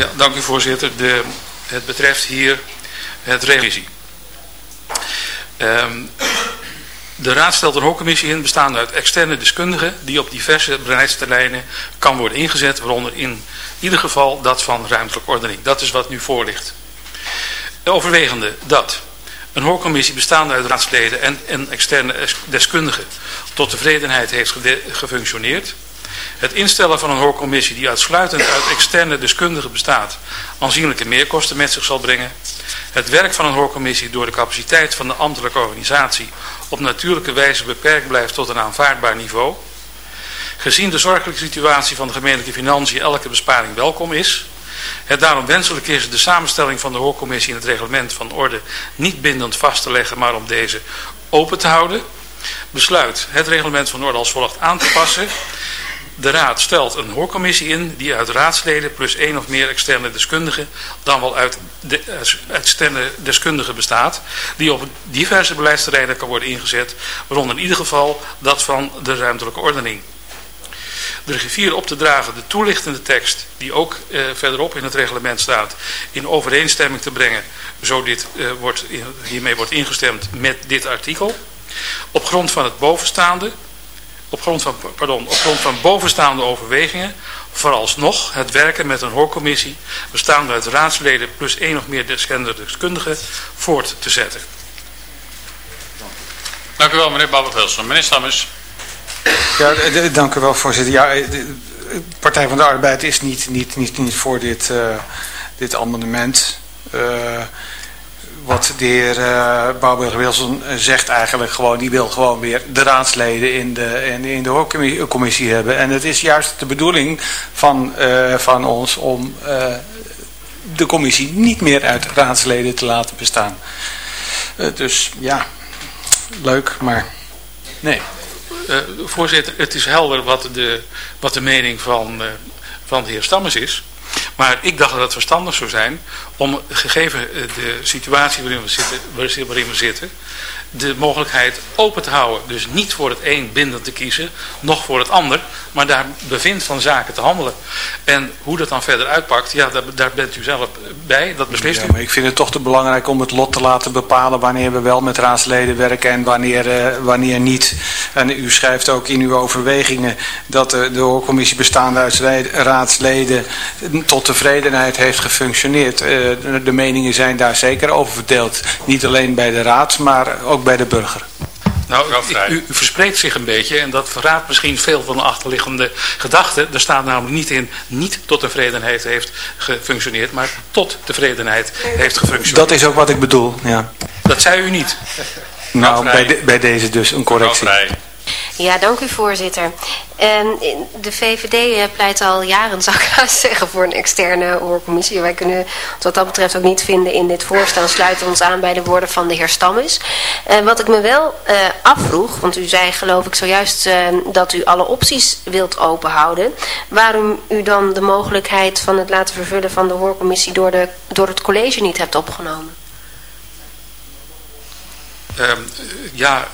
Ja, dank u voorzitter. De, het betreft hier het revisie. Um, de raad stelt een hoorcommissie in bestaande uit externe deskundigen die op diverse beleidsterreinen kan worden ingezet, waaronder in ieder geval dat van ruimtelijke ordening. Dat is wat nu voor ligt. Overwegende dat een hoorcommissie bestaande uit raadsleden en, en externe deskundigen tot tevredenheid heeft gefunctioneerd. Het instellen van een hoorcommissie die uitsluitend uit externe deskundigen bestaat aanzienlijke meerkosten met zich zal brengen. Het werk van een hoorcommissie door de capaciteit van de ambtelijke organisatie op natuurlijke wijze beperkt blijft tot een aanvaardbaar niveau. Gezien de zorgelijke situatie van de gemeentelijke financiën elke besparing welkom is. Het daarom wenselijk is de samenstelling van de hoorcommissie in het reglement van orde niet bindend vast te leggen, maar om deze open te houden. Besluit het reglement van orde als volgt aan te passen. De raad stelt een hoorcommissie in die uit raadsleden plus één of meer externe deskundigen, dan wel uit de, externe deskundigen bestaat, die op diverse beleidsterreinen kan worden ingezet, waaronder in ieder geval dat van de ruimtelijke ordening. De griffier op te dragen de toelichtende tekst, die ook eh, verderop in het reglement staat, in overeenstemming te brengen, zo dit, eh, wordt, hiermee wordt ingestemd met dit artikel. Op grond van het bovenstaande op grond van, pardon, op grond van bovenstaande overwegingen vooralsnog het werken met een hoorcommissie bestaande uit raadsleden plus één of meer deskundigen voort te zetten. Dank u wel meneer Babber-Wilson. Meneer Stammers. Ja, dank u wel voorzitter. Ja, de Partij van de Arbeid is niet, niet, niet, niet voor dit, uh, dit amendement. Uh, wat de heer uh, Bouwberg-Wilson zegt eigenlijk gewoon, die wil gewoon weer de raadsleden in de, in, in de hoorcommissie hebben. En het is juist de bedoeling van, uh, van ons om de commissie niet meer uit raadsleden te laten bestaan. dus ja, leuk, maar nee. voorzitter, het is helder wat de, wat de mening van, van de heer Stammers is. Maar ik dacht dat het verstandig zou zijn om gegeven eh, de situatie waarin we zitten, waarin we zitten de mogelijkheid open te houden. Dus niet voor het een bindend te kiezen, nog voor het ander. Maar daar bevindt van zaken te handelen. En hoe dat dan verder uitpakt, ja, daar, daar bent u zelf bij. Dat beslist ja, Maar ik vind het toch te belangrijk om het lot te laten bepalen wanneer we wel met raadsleden werken en wanneer, uh, wanneer niet. En u schrijft ook in uw overwegingen dat de, de hoorcommissie bestaande uit raadsleden tot tevredenheid heeft gefunctioneerd. Uh, de, de meningen zijn daar zeker over verdeeld. Niet alleen bij de raad, maar ook bij de burger. Nou, u, u, verspreekt zich een beetje en dat verraadt misschien veel van de achterliggende gedachten. Er staat namelijk niet in, niet tot tevredenheid heeft gefunctioneerd, maar tot tevredenheid heeft gefunctioneerd. Dat is ook wat ik bedoel, ja. Dat zei u niet. Nou, bij, de, bij deze dus een correctie. Ja, dank u voorzitter. De VVD eh, pleit al jaren, zou ik zeggen, voor een externe hoorcommissie. Wij kunnen wat dat betreft ook niet vinden in dit voorstel. Sluiten ons aan bij de woorden van de heer Stammes. Wat ik me wel uh, afvroeg, want u zei geloof ik zojuist ehm, dat u alle opties wilt openhouden. Waarom u dan de mogelijkheid van het laten vervullen van de hoorcommissie door, de, door het college niet hebt opgenomen? Ehm, ja,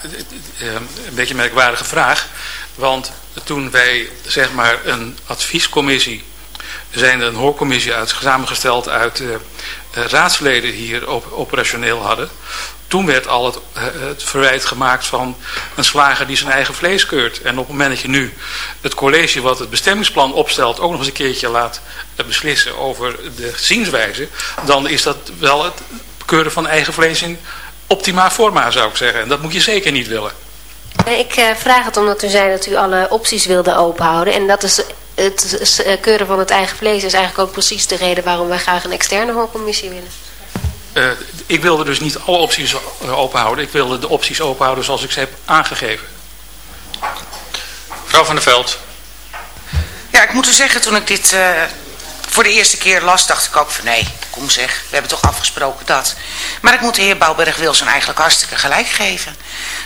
ehm, een beetje een merkwaardige vraag. Want toen wij zeg maar een adviescommissie, zijn een hoorcommissie uit, samengesteld uit uh, raadsleden hier op, operationeel hadden. Toen werd al het, eh, het, verwijt gemaakt van een slager die zijn eigen vlees keurt. En op het moment dat je nu het college wat het bestemmingsplan opstelt ook nog eens een keertje laat beslissen over de zienswijze. Dan is dat wel het keuren van eigen vlees in optima forma zou ik zeggen. En dat moet je zeker niet willen. Ik uh, vraag het omdat u zei dat u alle opties wilde openhouden. En dat is het uh, keuren van het eigen vlees is eigenlijk ook precies de reden waarom wij graag een externe hoorcommissie willen. Uh, ik wilde dus niet alle opties openhouden. Ik wilde de opties openhouden zoals ik ze heb aangegeven. Mevrouw van der Veld. Ja, ik moet u zeggen, toen ik dit voor de eerste keer las, dacht ik ook van nee, kom zeg, we hebben toch afgesproken dat. Maar ik moet de heer Bouwberg-Wilson eigenlijk hartstikke gelijk geven.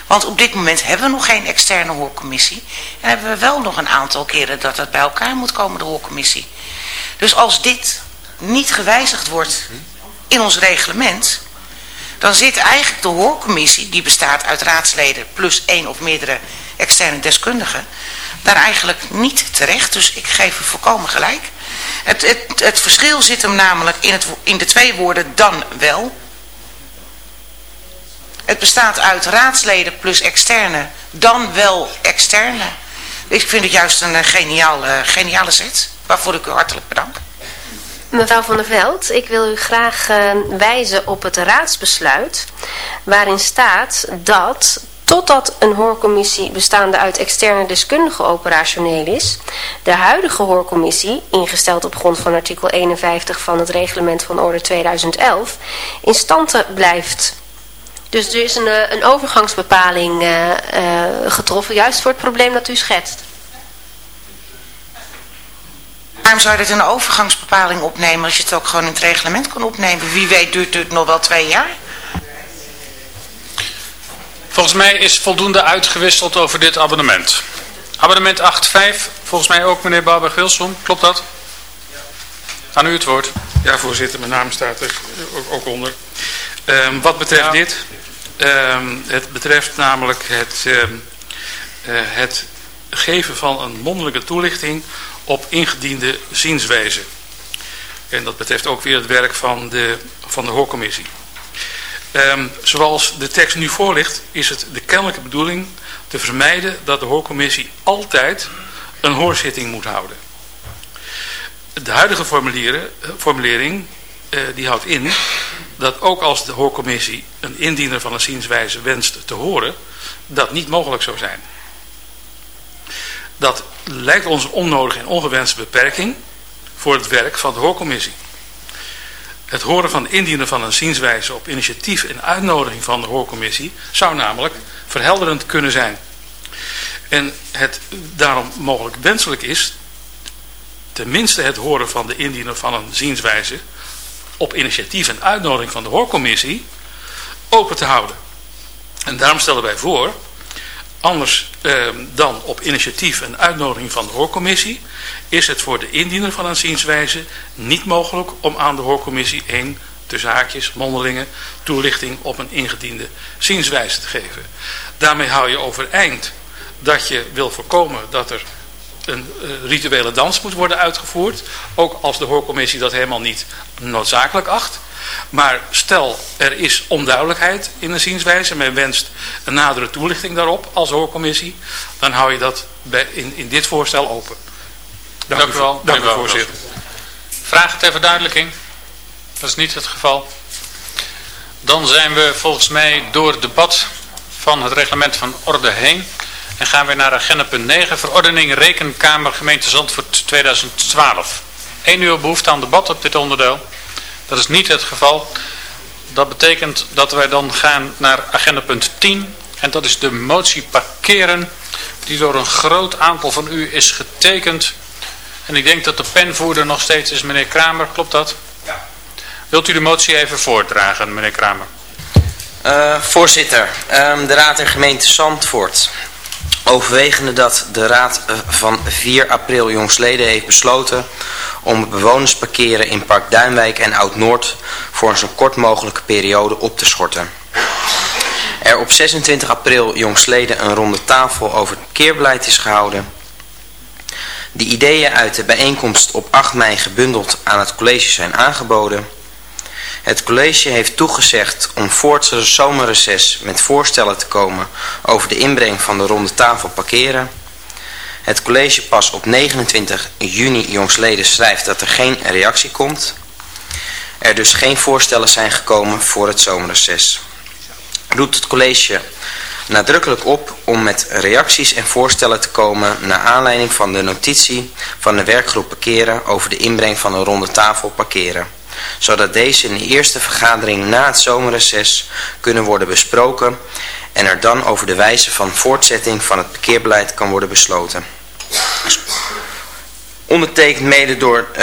Want op dit moment hebben we nog geen externe hoorcommissie. En hebben we wel nog een aantal keren dat het bij elkaar moet komen, de hoorcommissie. Dus als dit niet gewijzigd wordt in ons reglement... dan zit eigenlijk de hoorcommissie, die bestaat uit raadsleden... plus één of meerdere externe deskundigen... daar eigenlijk niet terecht. Dus ik geef u volkomen gelijk... Het, het, het verschil zit hem namelijk in, het, in de twee woorden dan wel. Het bestaat uit raadsleden plus externe, dan wel externe. Ik vind het juist een geniale, geniale zet, waarvoor ik u hartelijk bedank. Mevrouw van der Veld, ik wil u graag uh, wijzen op het raadsbesluit waarin staat dat totdat een hoorcommissie bestaande uit externe deskundigen operationeel is, de huidige hoorcommissie, ingesteld op grond van artikel 51 van het reglement van orde 2011, in stand blijft. Dus er is een, eh, een overgangsbepaling uh, uh, getroffen, juist voor het probleem dat u schetst. Waarom zou je dit een overgangsbepaling opnemen als je het ook gewoon in het reglement kan opnemen? Wie weet duurt het nog wel twee jaar? Volgens mij is voldoende uitgewisseld over dit abonnement. Abonnement 8.5, volgens mij ook meneer Barber-Wilson, klopt dat? Aan u het woord. Ja voorzitter, mijn naam staat er ook onder. Um, wat betreft ja. dit, um, het betreft namelijk het, um, uh, het geven van een mondelinge toelichting op ingediende zienswijze. En dat betreft ook weer het werk van de, van de hoorcommissie. Um, zoals de tekst nu voor ligt, is het de kennelijke bedoeling te vermijden dat de hoorcommissie altijd een hoorzitting moet houden. De huidige formulering uh, die houdt in dat ook als de hoorcommissie een indiener van een zienswijze wenst te horen, dat niet mogelijk zou zijn. Dat lijkt ons een onnodige en ongewenste beperking voor het werk van de hoorcommissie. Het horen van de indiener van een zienswijze op initiatief en uitnodiging van de hoorcommissie zou namelijk verhelderend kunnen zijn. En het daarom mogelijk wenselijk is tenminste het horen van de indiener van een zienswijze op initiatief en uitnodiging van de hoorcommissie open te houden. En daarom stellen wij voor Anders eh, dan op initiatief en uitnodiging van de hoorcommissie is het voor de indiener van een zienswijze niet mogelijk om aan de hoorcommissie een, tussen haakjes, mondelingen, toelichting op een ingediende zienswijze te geven. Daarmee hou je overeind dat je wil voorkomen dat er een uh, rituele dans moet worden uitgevoerd. Ook als de hoorcommissie dat helemaal niet noodzakelijk acht. Maar stel er is onduidelijkheid in de zienswijze. Men wenst een nadere toelichting daarop als hoorcommissie. Dan hou je dat bij, in, in dit voorstel open. Dank, Dank u wel. Dank u voorzitter. Vraag ter verduidelijking. Dat is niet het geval. Dan zijn we volgens mij door het debat van het reglement van orde heen. En gaan we naar agenda punt 9. Verordening Rekenkamer gemeente Zandvoort 2012. Eén uur behoefte aan debat op dit onderdeel. Dat is niet het geval. Dat betekent dat wij dan gaan naar agenda punt 10. En dat is de motie parkeren. Die door een groot aantal van u is getekend. En ik denk dat de penvoerder nog steeds is meneer Kramer. Klopt dat? Ja. Wilt u de motie even voordragen meneer Kramer? Uh, voorzitter, um, de Raad en gemeente Zandvoort. Overwegende dat de Raad van 4 april jongsleden heeft besloten om bewonersparkeren in Park Duinwijk en Oud-Noord voor een zo kort mogelijke periode op te schorten. Er op 26 april jongsleden een ronde tafel over het parkeerbeleid is gehouden. De ideeën uit de bijeenkomst op 8 mei gebundeld aan het college zijn aangeboden. Het college heeft toegezegd om voor het zomerreces met voorstellen te komen over de inbreng van de ronde tafel parkeren. Het college pas op 29 juni jongsleden schrijft dat er geen reactie komt. Er dus geen voorstellen zijn gekomen voor het zomerreces. Roept het college nadrukkelijk op om met reacties en voorstellen te komen naar aanleiding van de notitie van de werkgroep parkeren over de inbreng van een ronde tafel parkeren. Zodat deze in de eerste vergadering na het zomerreces kunnen worden besproken en er dan over de wijze van voortzetting van het parkeerbeleid kan worden besloten. Ondertekend mede door uh,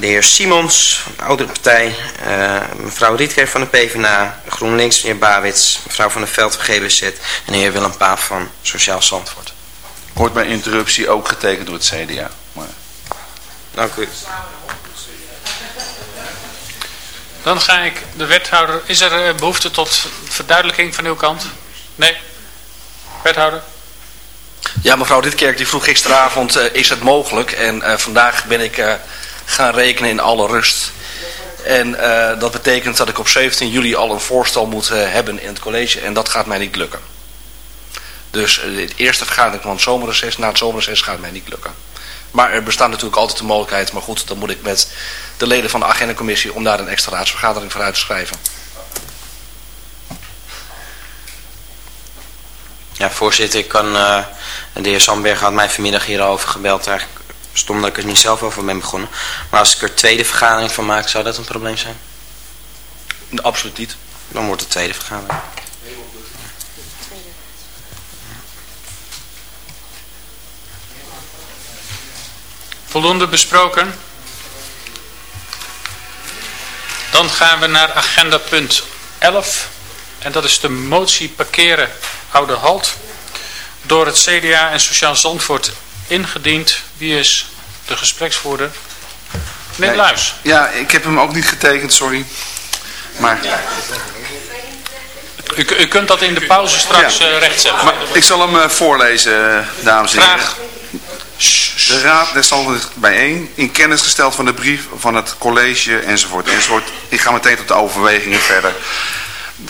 de heer Simons van de Oudere Partij, uh, mevrouw Rietker van de PvdA, GroenLinks, meneer Bawits, mevrouw van der Veld van GWZ en de heer Willem Paap van Sociaal Zandvoort. Wordt bij interruptie ook getekend door het CDA. Maar... Dank u. Dan ga ik de wethouder... Is er uh, behoefte tot verduidelijking van uw kant? Nee? Wethouder? Ja, mevrouw Ditkerk die vroeg gisteravond, uh, is het mogelijk? En uh, vandaag ben ik gaan rekenen in alle rust. En eh, dat betekent dat ik op 17 juli al een voorstel moet eh, hebben in het college en dat gaat mij niet lukken. Dus de eerste vergadering van het zomerreces, na het zomerreces gaat mij niet lukken. Maar er bestaat natuurlijk altijd de mogelijkheid, maar goed, dan moet ik met de leden van de agendacommissie om daar een extra raadsvergadering voor uit te schrijven. Ja, voorzitter, ik kan, uh, de heer Sandberg had mij vanmiddag hierover gebeld. Eigenlijk stom dat ik er niet zelf over ben begonnen. Maar als ik er tweede vergadering van maak, zou dat een probleem zijn? Absoluut niet. Dan wordt het tweede vergadering. Voldoende besproken. Dan gaan we naar agenda punt 11. En dat is de motie parkeren Oude Halt. Door het CDA en Sociaal Zandvoort ingediend. Wie is de gespreksvoerder? Meneer Luis. Ja, ik heb hem ook niet getekend, sorry. Maar... U, u kunt dat in de pauze straks ja. uh, rechtzetten. Maar ik zal hem uh, voorlezen, dames en heren. Graag. De Raad Standen bijeen, in kennis gesteld van de brief van het college enzovoort enzovoort. Ik ga meteen tot de overwegingen verder.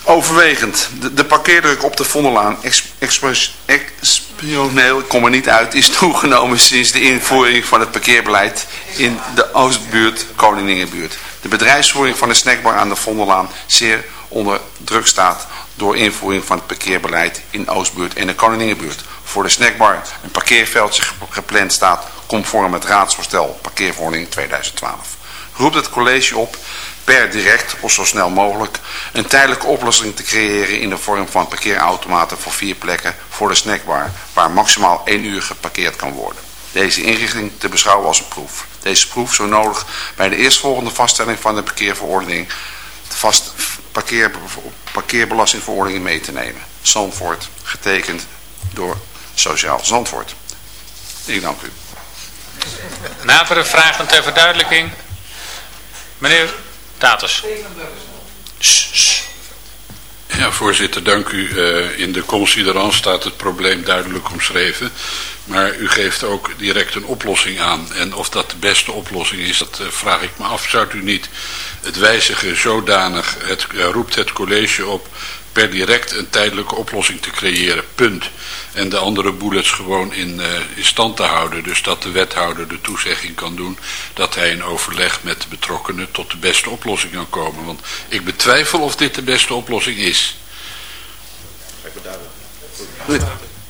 Overwegend, de, parkeerdruk op de Vondellaan, expres, expioneel, ik kom er niet uit, is toegenomen sinds de invoering van het parkeerbeleid in de Oostbuurt, Koningingenbuurt. De bedrijfsvoering van de snackbar aan de Vondellaan zeer onder druk staat door invoering van het parkeerbeleid in Oostbuurt en de Koningingenbuurt. Voor de snackbar een parkeerveldje gepland staat conform het raadsvoorstel parkeerverordening 2012. Roept het college op per direct of zo snel mogelijk een tijdelijke oplossing te creëren in de vorm van parkeerautomaten voor vier plekken voor de snackbar waar maximaal één uur geparkeerd kan worden. Deze inrichting te beschouwen als een proef. Deze proef zo nodig bij de eerstvolgende vaststelling van de parkeerverordening de vast parkeer, parkeerbelastingverordening mee te nemen. Zandvoort, getekend door Sociaal Zandvoort. Ik dank u. Nadere vragen ter verduidelijking. Meneer Taters. Ja, voorzitter, dank u. Uh, in de considerant staat het probleem duidelijk omschreven. Maar u geeft ook direct een oplossing aan. En of dat de beste oplossing is, dat uh, vraag ik me af. Zou u niet het wijzigen zodanig, het uh, roept het college op per direct een tijdelijke oplossing te creëren, punt. En de andere bullets gewoon in, uh, in stand te houden. Dus dat de wethouder de toezegging kan doen dat hij in overleg met de betrokkenen tot de beste oplossing kan komen. Want ik betwijfel of dit de beste oplossing is.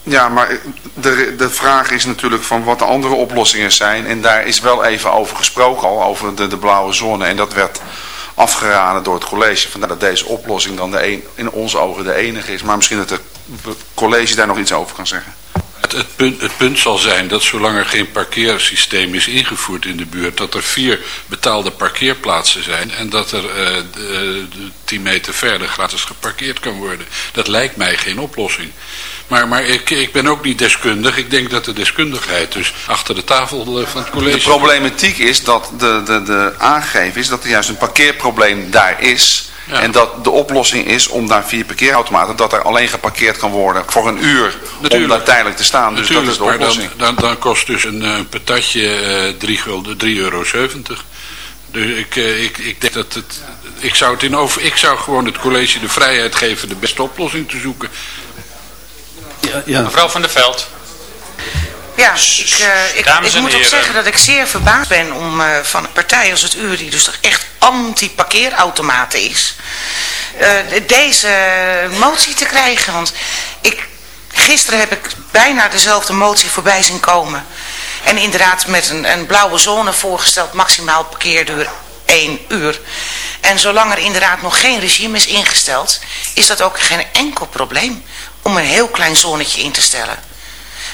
Ja, maar de, de vraag is natuurlijk van wat de andere oplossingen zijn. En daar is wel even over gesproken al, over de, de blauwe zone. En dat werd afgeraden door het college. Vandaar dat deze oplossing dan de een, in onze ogen de enige is. Maar misschien dat het college daar nog iets over kan zeggen. Het, het, punt, het punt zal zijn dat zolang er geen parkeersysteem is ingevoerd in de buurt... dat er vier betaalde parkeerplaatsen zijn... en dat er uh, de, de 10 meter verder gratis geparkeerd kan worden. Dat lijkt mij geen oplossing. Maar, maar ik, ik ben ook niet deskundig. Ik denk dat de deskundigheid dus achter de tafel eh, van het college... De problematiek is dat de, de, de aangegeven is dat er juist een parkeerprobleem daar is... Ja. En dat de oplossing is om daar vier parkeerautomaten, dat er alleen geparkeerd kan worden voor een uur Natuurlijk. om daar tijdelijk te staan. Dus Natuurlijk, dat is de oplossing. Maar dan, dan, dan kost dus een, een patatje uh, 3,70 euro. Dus ik, uh, ik, ik denk dat het... Ik zou, het in over, ik zou gewoon het college de vrijheid geven de beste oplossing te zoeken. Ja, ja. Mevrouw van der Veld. Ja, ik, uh, ik, ik moet ook zeggen dat ik zeer verbaasd ben om uh, van een partij als het uur, die dus toch echt anti-parkeerautomaten is, uh, deze motie te krijgen. Want ik, gisteren heb ik bijna dezelfde motie voorbij zien komen. En inderdaad met een, een blauwe zone voorgesteld, maximaal parkeerduur 1 uur. En zolang er inderdaad nog geen regime is ingesteld, is dat ook geen enkel probleem om een heel klein zonnetje in te stellen.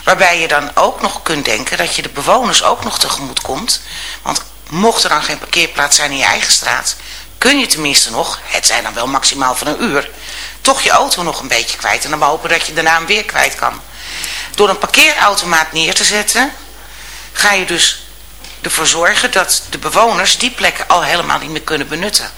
Waarbij je dan ook nog kunt denken dat je de bewoners ook nog tegemoet komt. Want mocht er dan geen parkeerplaats zijn in je eigen straat, kun je tenminste nog, het zijn dan wel maximaal van een uur, toch je auto nog een beetje kwijt. En dan hopen dat je daarna hem weer kwijt kan. Door een parkeerautomaat neer te zetten, ga je dus ervoor zorgen dat de bewoners die plekken al helemaal niet meer kunnen benutten.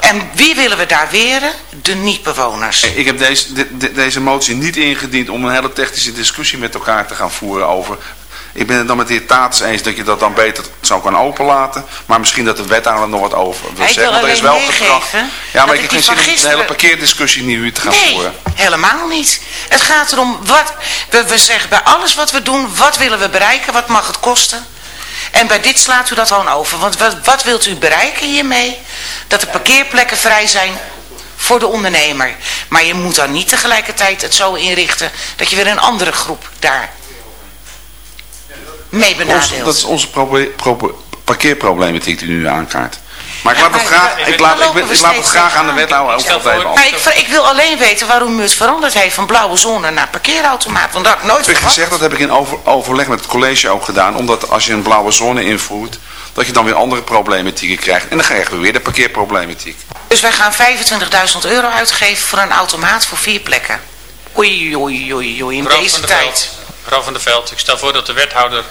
En wie willen we daar weren? De niet-bewoners. Ik heb deze, de, deze motie niet ingediend om een hele technische discussie met elkaar te gaan voeren over Ik ben het dan met de heer Tatus eens dat je dat dan beter zou kunnen openlaten. Maar misschien dat de wethouder nog wat over wil Ik zeggen. wil er is wel gedrag. Ja, maar dat ik heb geen zin een hele parkeerdiscussie nu te gaan Nee, voeren. helemaal niet. Het gaat erom, wat, we, we zeggen bij alles wat we doen, wat willen we bereiken, wat mag het kosten? En bij dit slaat u dat gewoon over. Want wat, wat wilt u bereiken hiermee? Dat de parkeerplekken vrij zijn voor de ondernemer. Maar je moet dan niet tegelijkertijd het zo inrichten dat je weer een andere groep daar mee Ons- benadeelt. dat is onze proble- proble- parkeerproblematiek die u nu aankaart. Maar ik laat het graag, ik laat, ik, ik laat het graag aan de wethouder ook voor- over. Maar ik, ik wil alleen weten waarom u het veranderd heeft van blauwe zone naar parkeerautomaat. Want dat had ik nooit Ik heb verwacht. gezegd, dat heb ik in over, overleg met het college ook gedaan. Omdat als je een blauwe zone invoert, dat je dan weer andere problematieken krijgt. En dan krijgen we weer de parkeerproblematiek. Dus wij gaan 25.000 euro uitgeven voor een automaat voor vier plekken. Oei, oei, oei, oei, in deze tijd. Veld, mevrouw van der Veld, ik stel voor dat de wethouder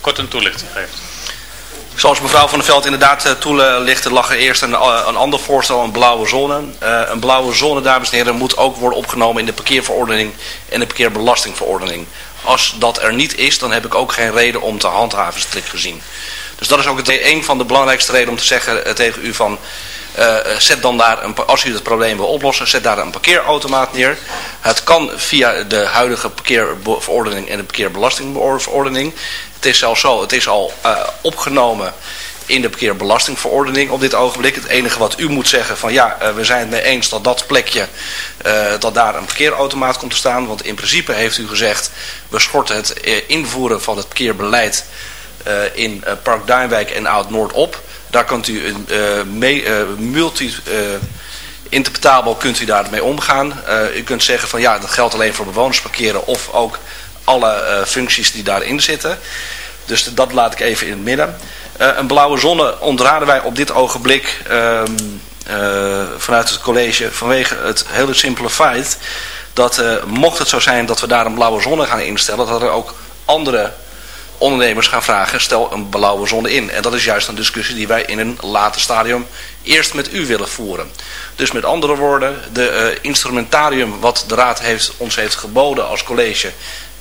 kort een toelichting geeft. Zoals mevrouw van der Veld inderdaad uh, toelichtte, lag er eerst een, uh, een ander voorstel, een blauwe zone. Uh, een blauwe zone, dames en heren, moet ook worden opgenomen in de parkeerverordening en de parkeerbelastingverordening. Als dat er niet is, dan heb ik ook geen reden om te handhaven, strikt gezien. Dus dat is ook een van de belangrijkste redenen om te zeggen tegen u van... Uh, zet dan daar, een, als u het probleem wil oplossen, zet daar een parkeerautomaat neer. Het kan via de huidige parkeerverordening en de parkeerbelastingverordening. Het is zelfs zo, het is al uh, opgenomen in de parkeerbelastingverordening op dit ogenblik. Het enige wat u moet zeggen van ja, uh, we zijn het mee eens dat dat plekje, uh, dat daar een parkeerautomaat komt te staan. Want in principe heeft u gezegd, we schorten het invoeren van het parkeerbeleid in Park Duinwijk en Oud-Noord op. Daar kunt u een mee, multi interpretabel kunt u daarmee omgaan. u kunt zeggen van ja, dat geldt alleen voor bewonersparkeren of ook alle functies die daarin zitten. Dus dat laat ik even in het midden. een blauwe zonne ontraden wij op dit ogenblik ehm, vanuit het college vanwege het hele simpele feit dat mocht het zo zijn dat we daar een blauwe zonne gaan instellen, dat er ook andere ondernemers gaan vragen, stel een blauwe zone in. En dat is juist een discussie die wij in een later stadium eerst met u willen voeren. Dus met andere woorden, de instrumentarium wat de raad heeft, ons heeft geboden als college,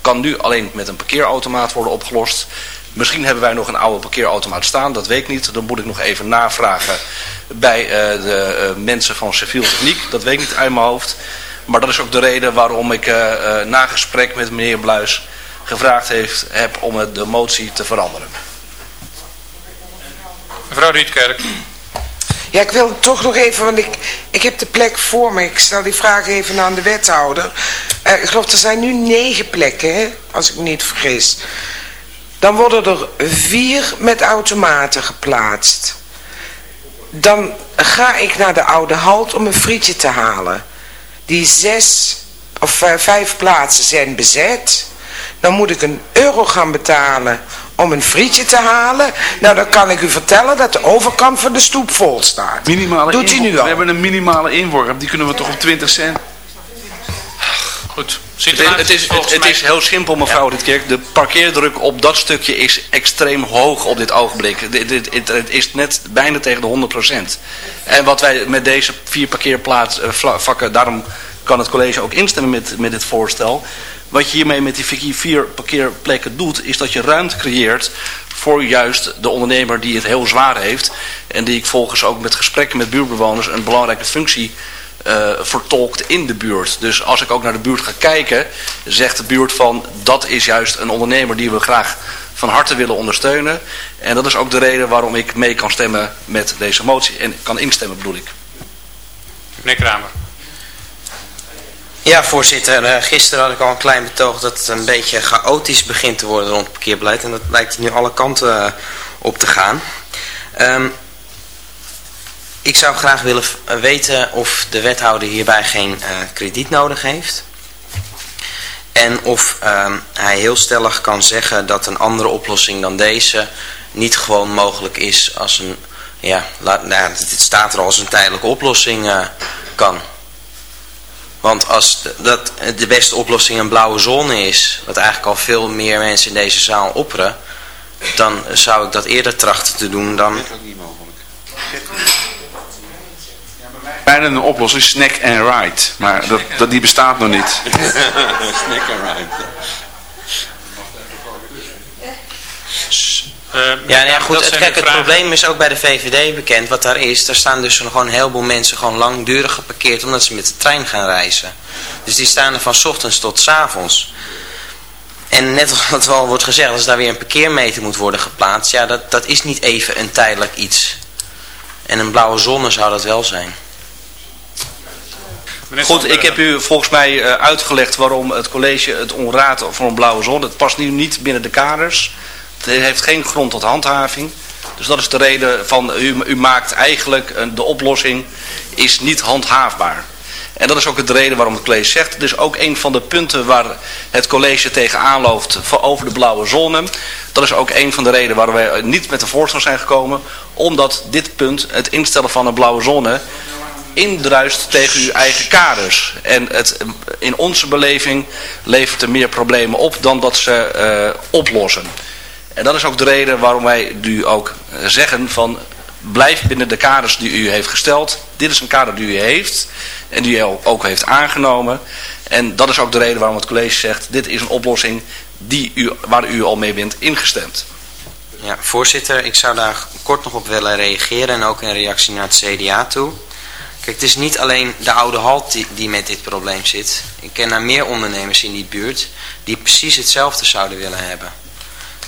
kan nu alleen met een parkeerautomaat worden opgelost. Misschien hebben wij nog een oude parkeerautomaat staan, dat weet ik niet. Dan moet ik nog even navragen bij uh, de uh, mensen van civiel techniek. Dat weet ik niet uit mijn hoofd. Maar dat is ook de reden waarom ik na gesprek met meneer Bluis gevraagd heeft, heb om de motie te veranderen. Mevrouw Rietkerk. Ja, ik wil toch nog even, want ik, ik heb de plek voor me. Ik stel die vraag even aan de wethouder. Uh, ik geloof, er zijn nu negen plekken, hè, als ik me niet vergis. Dan worden er vier met automaten geplaatst. Dan ga ik naar de oude halt om een frietje te halen. Die zes of uh, vijf plaatsen zijn bezet dan moet ik een euro gaan betalen om een frietje te halen. Nou, dan kan ik u vertellen dat de overkant van de stoep vol staat. Minimale Doet hij nu al? We hebben een minimale inworp, die kunnen we toch op 20 cent? Goed. Het is, het, is, het, het is heel simpel, mevrouw ja. Rietkerk. De parkeerdruk op dat stukje is extreem hoog op dit ogenblik. Het, het, het, het is net bijna tegen de 100%. En wat wij met deze vier parkeervakken, daarom kan het college ook instemmen met, met dit voorstel wat je hiermee met die vier parkeerplekken doet, is dat je ruimte creëert voor juist de ondernemer die het heel zwaar heeft. En die ik volgens ook met gesprekken met buurtbewoners een belangrijke functie uh, vertolkt in de buurt. Dus als ik ook naar de buurt ga kijken, zegt de buurt van dat is juist een ondernemer die we graag van harte willen ondersteunen. En dat is ook de reden waarom ik mee kan stemmen met deze motie. En kan instemmen bedoel ik. Meneer Kramer. Ja, voorzitter. Uh, gisteren had ik al een klein betoog dat het een beetje chaotisch begint te worden rond het parkeerbeleid. En dat lijkt nu alle kanten uh, op te gaan. Um, ik zou graag willen weten of de wethouder hierbij geen krediet nodig heeft. En of um, hij heel stellig kan zeggen dat een andere oplossing dan deze niet gewoon mogelijk is als een, ja, laat, nou, het staat er als een tijdelijke oplossing kan. Want als dat de beste oplossing een blauwe zone is, wat eigenlijk al veel meer mensen in deze zaal opperen, dan zou ik dat eerder trachten te doen dan... Dat is ook niet mogelijk. Bijna een oplossing, snack and ride. Maar dat, dat, die bestaat nog niet. snack and ride. Uh, ja, nou ja, goed. Het, kijk, het probleem is ook bij de VVD bekend. Wat daar is, daar staan dus gewoon een heleboel mensen gewoon langdurig geparkeerd omdat ze met de trein gaan reizen. Dus die staan er van ochtends tot s avonds. En net wat al wordt gezegd, als daar weer een parkeermeter moet worden geplaatst, ja, dat, dat is niet even een tijdelijk iets. En een blauwe zonne zou dat wel zijn. Goed, ik heb u volgens mij eh, uitgelegd waarom het college het onraadt voor een blauwe zon. Het past nu niet binnen de kaders. Het heeft geen grond tot handhaving. Dus dat is de reden van, u, u maakt eigenlijk, de oplossing is niet handhaafbaar. En dat is ook de reden waarom het college zegt. Is ook een van de punten waar het college tegenaan loopt over de blauwe zone. Dat is ook een van de redenen waarom wij niet met een voorstel zijn gekomen. Omdat dit punt, het instellen van een blauwe zone, indruist tegen uw eigen kaders. En het, in onze beleving levert er meer problemen op dan dat ze uh, oplossen. En dat is ook de reden waarom wij nu ook zeggen van blijf binnen de kaders die u heeft gesteld. Dit is een kader die u heeft en die u ook heeft aangenomen. En dat is ook de reden waarom het college zegt, dit is een oplossing die u, waar u al mee bent ingestemd. Ja, voorzitter, ik zou daar kort nog op willen reageren en ook in reactie naar het CDA toe. Kijk, het is niet alleen de oude halt die, met dit probleem zit. Ik ken daar meer ondernemers in die buurt die precies hetzelfde zouden willen hebben.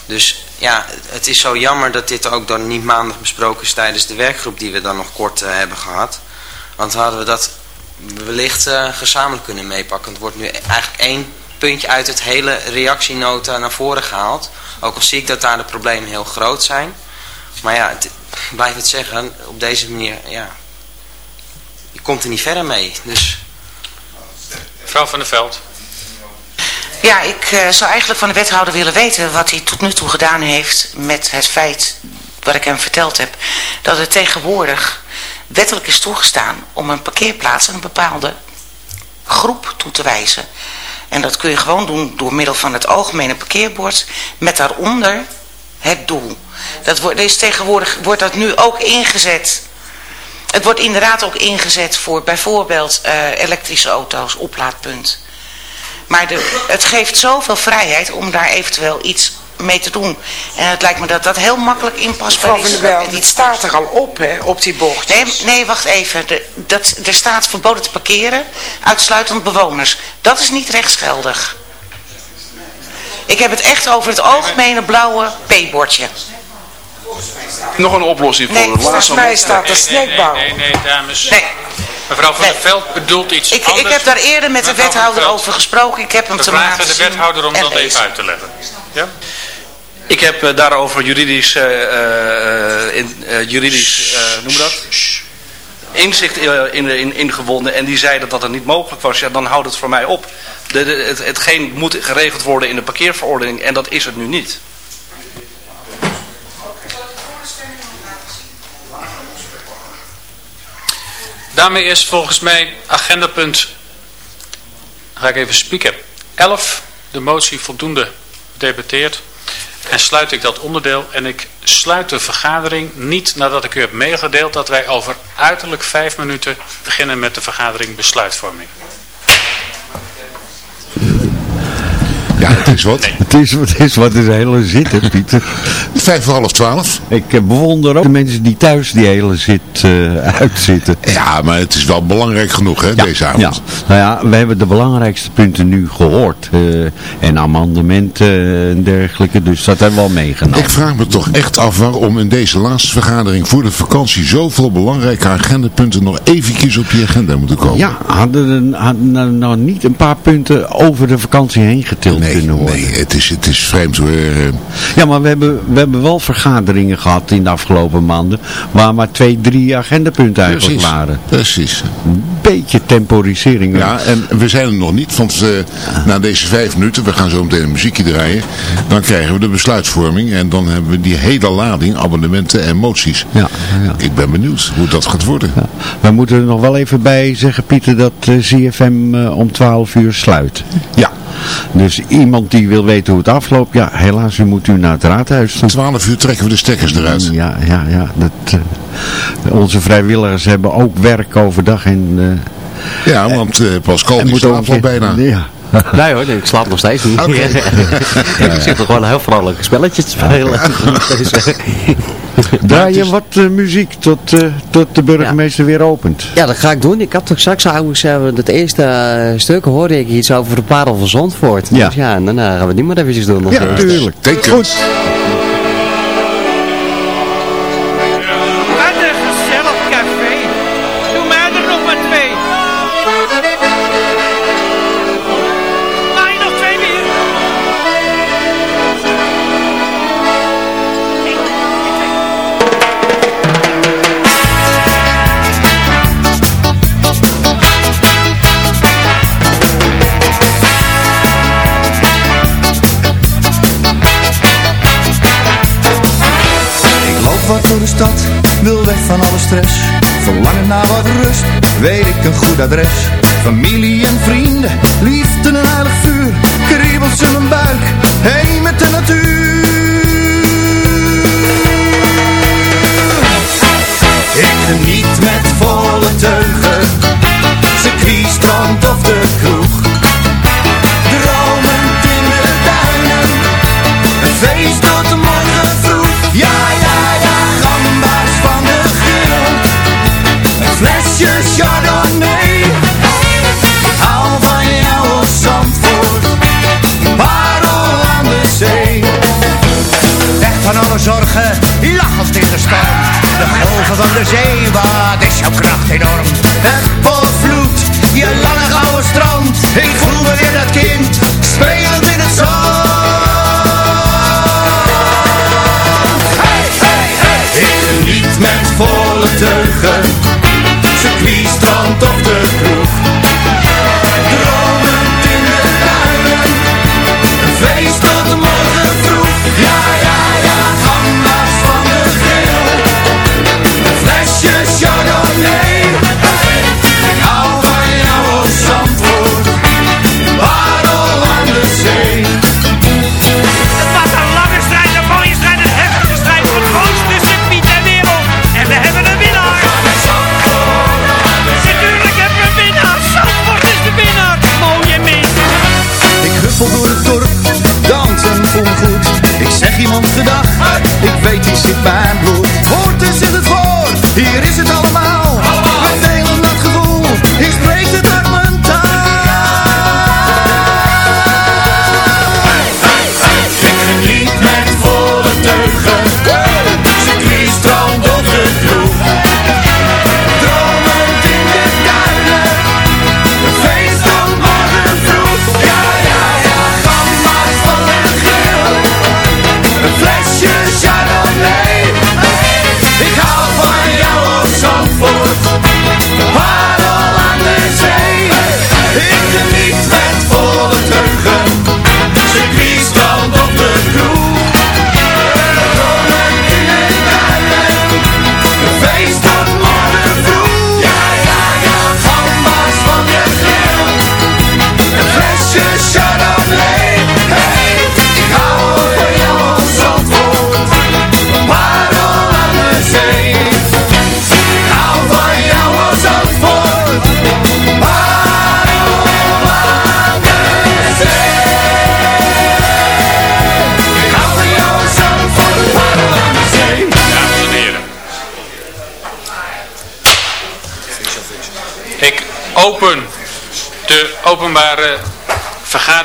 Dus ja, het is zo jammer dat dit ook dan niet maandag besproken is tijdens de werkgroep die we dan nog kort uh, hebben gehad. Want hadden we dat wellicht uh, gezamenlijk kunnen meepakken. Het wordt nu eigenlijk één puntje uit het hele reactienota naar voren gehaald. Ook al zie ik dat daar de problemen heel groot zijn. Maar ja, het, blijf het zeggen, op deze manier, ja, je komt er niet verder mee. Dus... Mevrouw van der Veld. Ja, ik uh, zou eigenlijk van de wethouder willen weten wat hij tot nu toe gedaan heeft met het feit wat ik hem verteld heb. Dat het tegenwoordig wettelijk is toegestaan om een parkeerplaats aan een bepaalde groep toe te wijzen. En dat kun je gewoon doen door middel van het algemene parkeerbord met daaronder het doel. Dat wordt, is tegenwoordig wordt dat nu ook ingezet. Het wordt inderdaad ook ingezet voor bijvoorbeeld uh, elektrische auto's, oplaadpunt. Maar de, het geeft zoveel vrijheid om daar eventueel iets mee te doen. En het lijkt me dat dat heel makkelijk inpasbaar is. Van der staat er al op, hè, op die bocht. Nee, nee, wacht even. De, dat, er staat verboden te parkeren, uitsluitend bewoners. Dat is niet rechtsgeldig. Ik heb het echt over het algemene blauwe P-bordje. Nog een oplossing voor nee, volgens mij staat er snackbar. Nee, nee, nee, dames. Nee. Mevrouw van nee. der Veld bedoelt iets ik, anders. Ik heb daar eerder met de wethouder over gesproken. Ik heb hem te maken de wethouder om dat even uit te leggen. Ja? Ik heb uh, daarover juridisch, uh, uh, in, juridisch noem dat? inzicht in, in, ingewonnen en die zei dat dat er niet mogelijk was. Ja, dan houdt het voor mij op. De, de, het, hetgeen moet geregeld worden in de parkeerverordening en dat is het nu niet. Daarmee is volgens mij agendapunt, ga ik even spieken, 11, de motie voldoende gedebatteerd. En sluit ik dat onderdeel en ik sluit de vergadering niet nadat ik u heb meegedeeld dat wij over uiterlijk vijf minuten beginnen met de vergadering besluitvorming. Ja, het is wat. Het, is, het is wat is een hele zit, hè, Pieter. Vijf voor half twaalf. Ik eh, bewonder ook de mensen die thuis die hele zit uh, uitzitten. Ja, maar het is wel belangrijk genoeg, hè, deze avond. Ja. Nou ja, we hebben de belangrijkste punten nu gehoord. Uh, en amendementen en dergelijke, dus dat hebben we al meegenomen. Ik vraag me toch echt af waarom in deze laatste vergadering voor de vakantie zoveel belangrijke agendapunten nog eventjes op die agenda moeten komen. Ja, hadden hadden nou niet een paar punten over de vakantie heen getild nee, kunnen worden? Nee, het is, het is vreemd hoor. Ja, maar we hebben, we hebben wel vergaderingen gehad in de afgelopen maanden, waar maar twee, drie agendapunten eigenlijk precies, waren. Precies. Een beetje temporisering. Ja, en we zijn er nog niet, want uh, na deze vijf minuten, we gaan zo meteen een muziekje draaien, dan krijgen we de besluitvorming en dan hebben we die hele lading abonnementen en moties. Ja, ja. Ik ben benieuwd hoe dat gaat worden. Ja. We moeten er nog wel even bij zeggen, Pieter, dat uh, ZFM uh, om 12 uur sluit. Ja. Dus iemand die wil weten hoe het afloopt, ja, helaas, u moet u naar het raadhuis toe. 12 uur trekken we de stekkers eruit. Ja, ja, ja. Dat, uh, onze vrijwilligers hebben ook werk overdag en... Uh, ja, want uh, Pascal die slaapt al bijna. Ja, Nee hoor, ik slaap nog steeds niet. ik zit er gewoon heel vrolijk spelletjes te spelen. Draai je wat uh, muziek tot, uh, tot de burgemeester weer opent? Ja, dat ga ik doen. Ik had toch straks eigenlijk het eerste uh, stuk hoorde ik iets over de parel van Zandvoort. Ja. Dus ja, en dan gaan we die maar eventjes doen. Ja, natuurlijk. Goed. Een goed adres. Familie en vrienden, liefde en heilig vuur, kriebels in mijn buik, heen met de natuur. Ik geniet met volle teugen, circuit, strand of de kroeg. Dromend in de duinen, een feest tot morgen vroeg. Ja, ja, ja, gamba's van de grill, een flesje Chardonnay. Jouw kracht enorm. Het volvloed, je lange gouden strand. Ik voel me weer dat kind, spelend in het zand. Hey, hey, hey. Ik geniet met volle teugen, iemand gedag, ik weet die zit mijn bloed. Hoort dus in het voor, hier is het allemaal.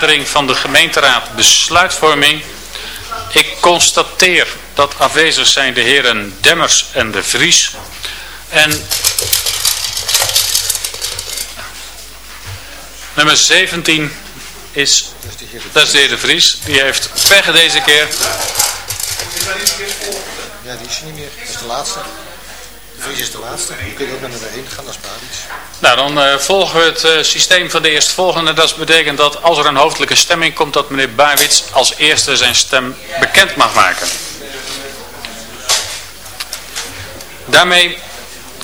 Van de gemeenteraad besluitvorming. Ik constateer dat afwezig zijn de heren Demmers en de Vries. En nummer 17 is, dat is de heer de Vries. Die heeft pech deze keer. Ja, die is niet meer. Dat is de laatste. De Vries is de laatste. Je kunt ook naar 1 gaan, dat is. Nou, dan eh, volgen we het eh, systeem van de eerstvolgende. Dat betekent dat als er een hoofdelijke stemming komt, dat meneer Bawits als eerste zijn stem bekend mag maken. Daarmee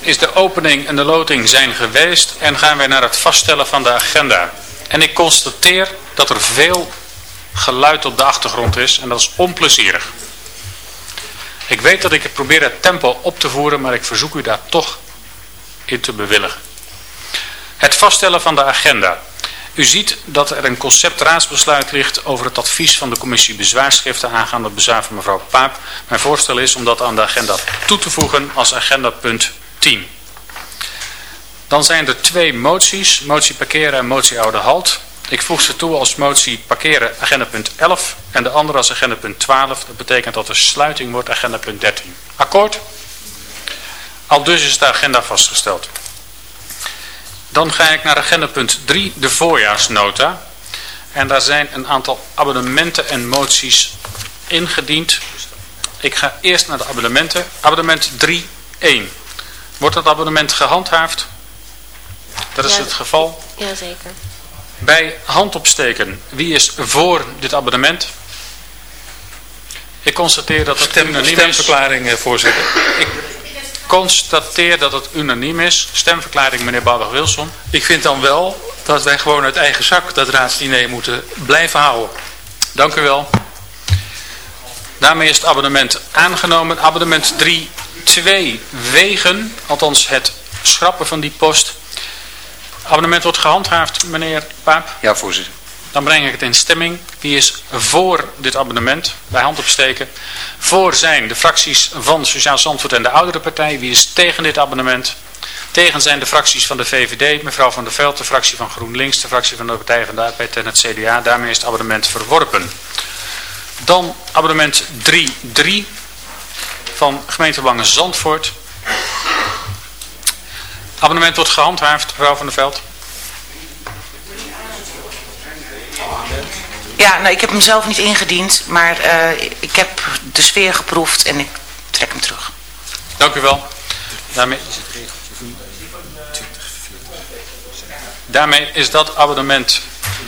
is de opening en de loting zijn geweest en gaan wij naar het vaststellen van de agenda. En ik constateer dat er veel geluid op de achtergrond is en dat is onplezierig. Ik weet dat ik probeer het tempo op te voeren, maar ik verzoek u daar toch in te bewilligen. Het vaststellen van de agenda. U ziet dat er een conceptraadsbesluit ligt over het advies van de commissie bezwaarschriften aangaande het bezwaar van mevrouw Paap. Mijn voorstel is om dat aan de agenda toe te voegen als agenda punt 10. Dan zijn er twee moties, motie parkeren en motie oude halt. Ik voeg ze toe als motie parkeren agenda punt 11 en de andere als agenda punt 12. Dat betekent dat er sluiting wordt agenda punt 13. Akkoord? Al dus is de agenda vastgesteld. Dan ga ik naar agenda punt 3, de voorjaarsnota. En daar zijn een aantal abonnementen en moties ingediend. Ik ga eerst naar de abonnementen. Abonnement 3.1. Wordt dat abonnement gehandhaafd? Dat is Ja. het geval. Jazeker. Bij handopsteken, wie is voor dit abonnement? Ik constateer dat het Stem, unaniem is. stemverklaring, eh, voorzitter. Ik constateer dat het unaniem is. Stemverklaring meneer Bouwdag-Wilson. Ik vind dan wel dat wij gewoon uit eigen zak dat raadsdiner moeten blijven houden. Dank u wel. Daarmee is het abonnement aangenomen. Abonnement 3.2 wegen, althans het schrappen van die post. Abonnement wordt gehandhaafd, meneer Paap. Ja, voorzitter. Dan breng ik het in stemming. Wie is voor dit abonnement? Bij hand opsteken. Voor zijn de fracties van Sociaal Zandvoort en de Oudere Partij. Wie is tegen dit abonnement? Tegen zijn de fracties van de VVD, mevrouw Van der Veld, de fractie van GroenLinks, de fractie van de Partij van de Arbeid en het CDA. Daarmee is het abonnement verworpen. Dan abonnement 3.3 van gemeentebelangen Zandvoort. Abonnement wordt gehandhaafd, mevrouw Van der Veld. Ja, nou, ik heb hem zelf niet ingediend, maar eh, ik heb de sfeer geproefd en ik trek hem terug. Dank u wel. Daarmee, daarmee is dat abonnement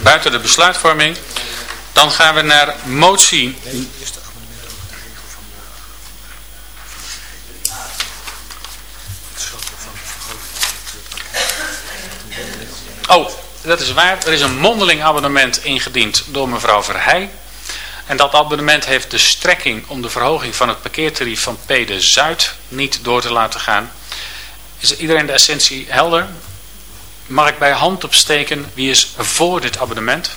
buiten de besluitvorming. Dan gaan we naar motie. Oh, dat is waar. Er is een mondeling abonnement ingediend door mevrouw Verheij. En dat abonnement heeft de strekking om de verhoging van het parkeertarief van PD Zuid niet door te laten gaan. Is iedereen de essentie helder? Mag ik bij hand opsteken wie is voor dit abonnement?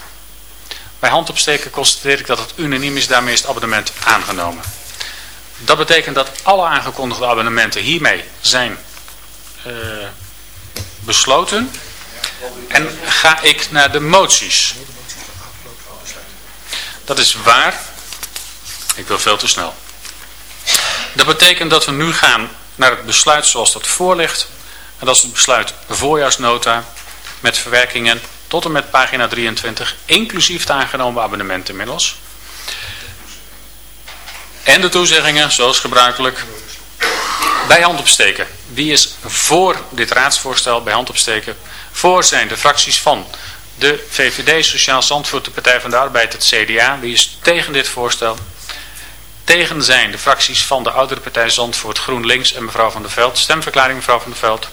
Bij hand opsteken constateer ik dat het unaniem is, daarmee is het abonnement aangenomen. Dat betekent dat alle aangekondigde abonnementen hiermee zijn eh, besloten. En ga ik naar de moties. Dat is waar. Ik wil veel te snel. Dat betekent dat we nu gaan naar het besluit zoals dat voor ligt. En dat is het besluit voorjaarsnota met verwerkingen tot en met pagina 23, inclusief de aangenomen abonnementen inmiddels. En de toezeggingen, zoals gebruikelijk, bij hand opsteken. Wie is voor dit raadsvoorstel bij hand opsteken? Voor zijn de fracties van de VVD, Sociaal Zandvoort, de Partij van de Arbeid, het CDA. Wie is tegen dit voorstel? Tegen zijn de fracties van de Oudere Partij Zandvoort, GroenLinks en mevrouw Van der Veld. Stemverklaring mevrouw Van der Veld.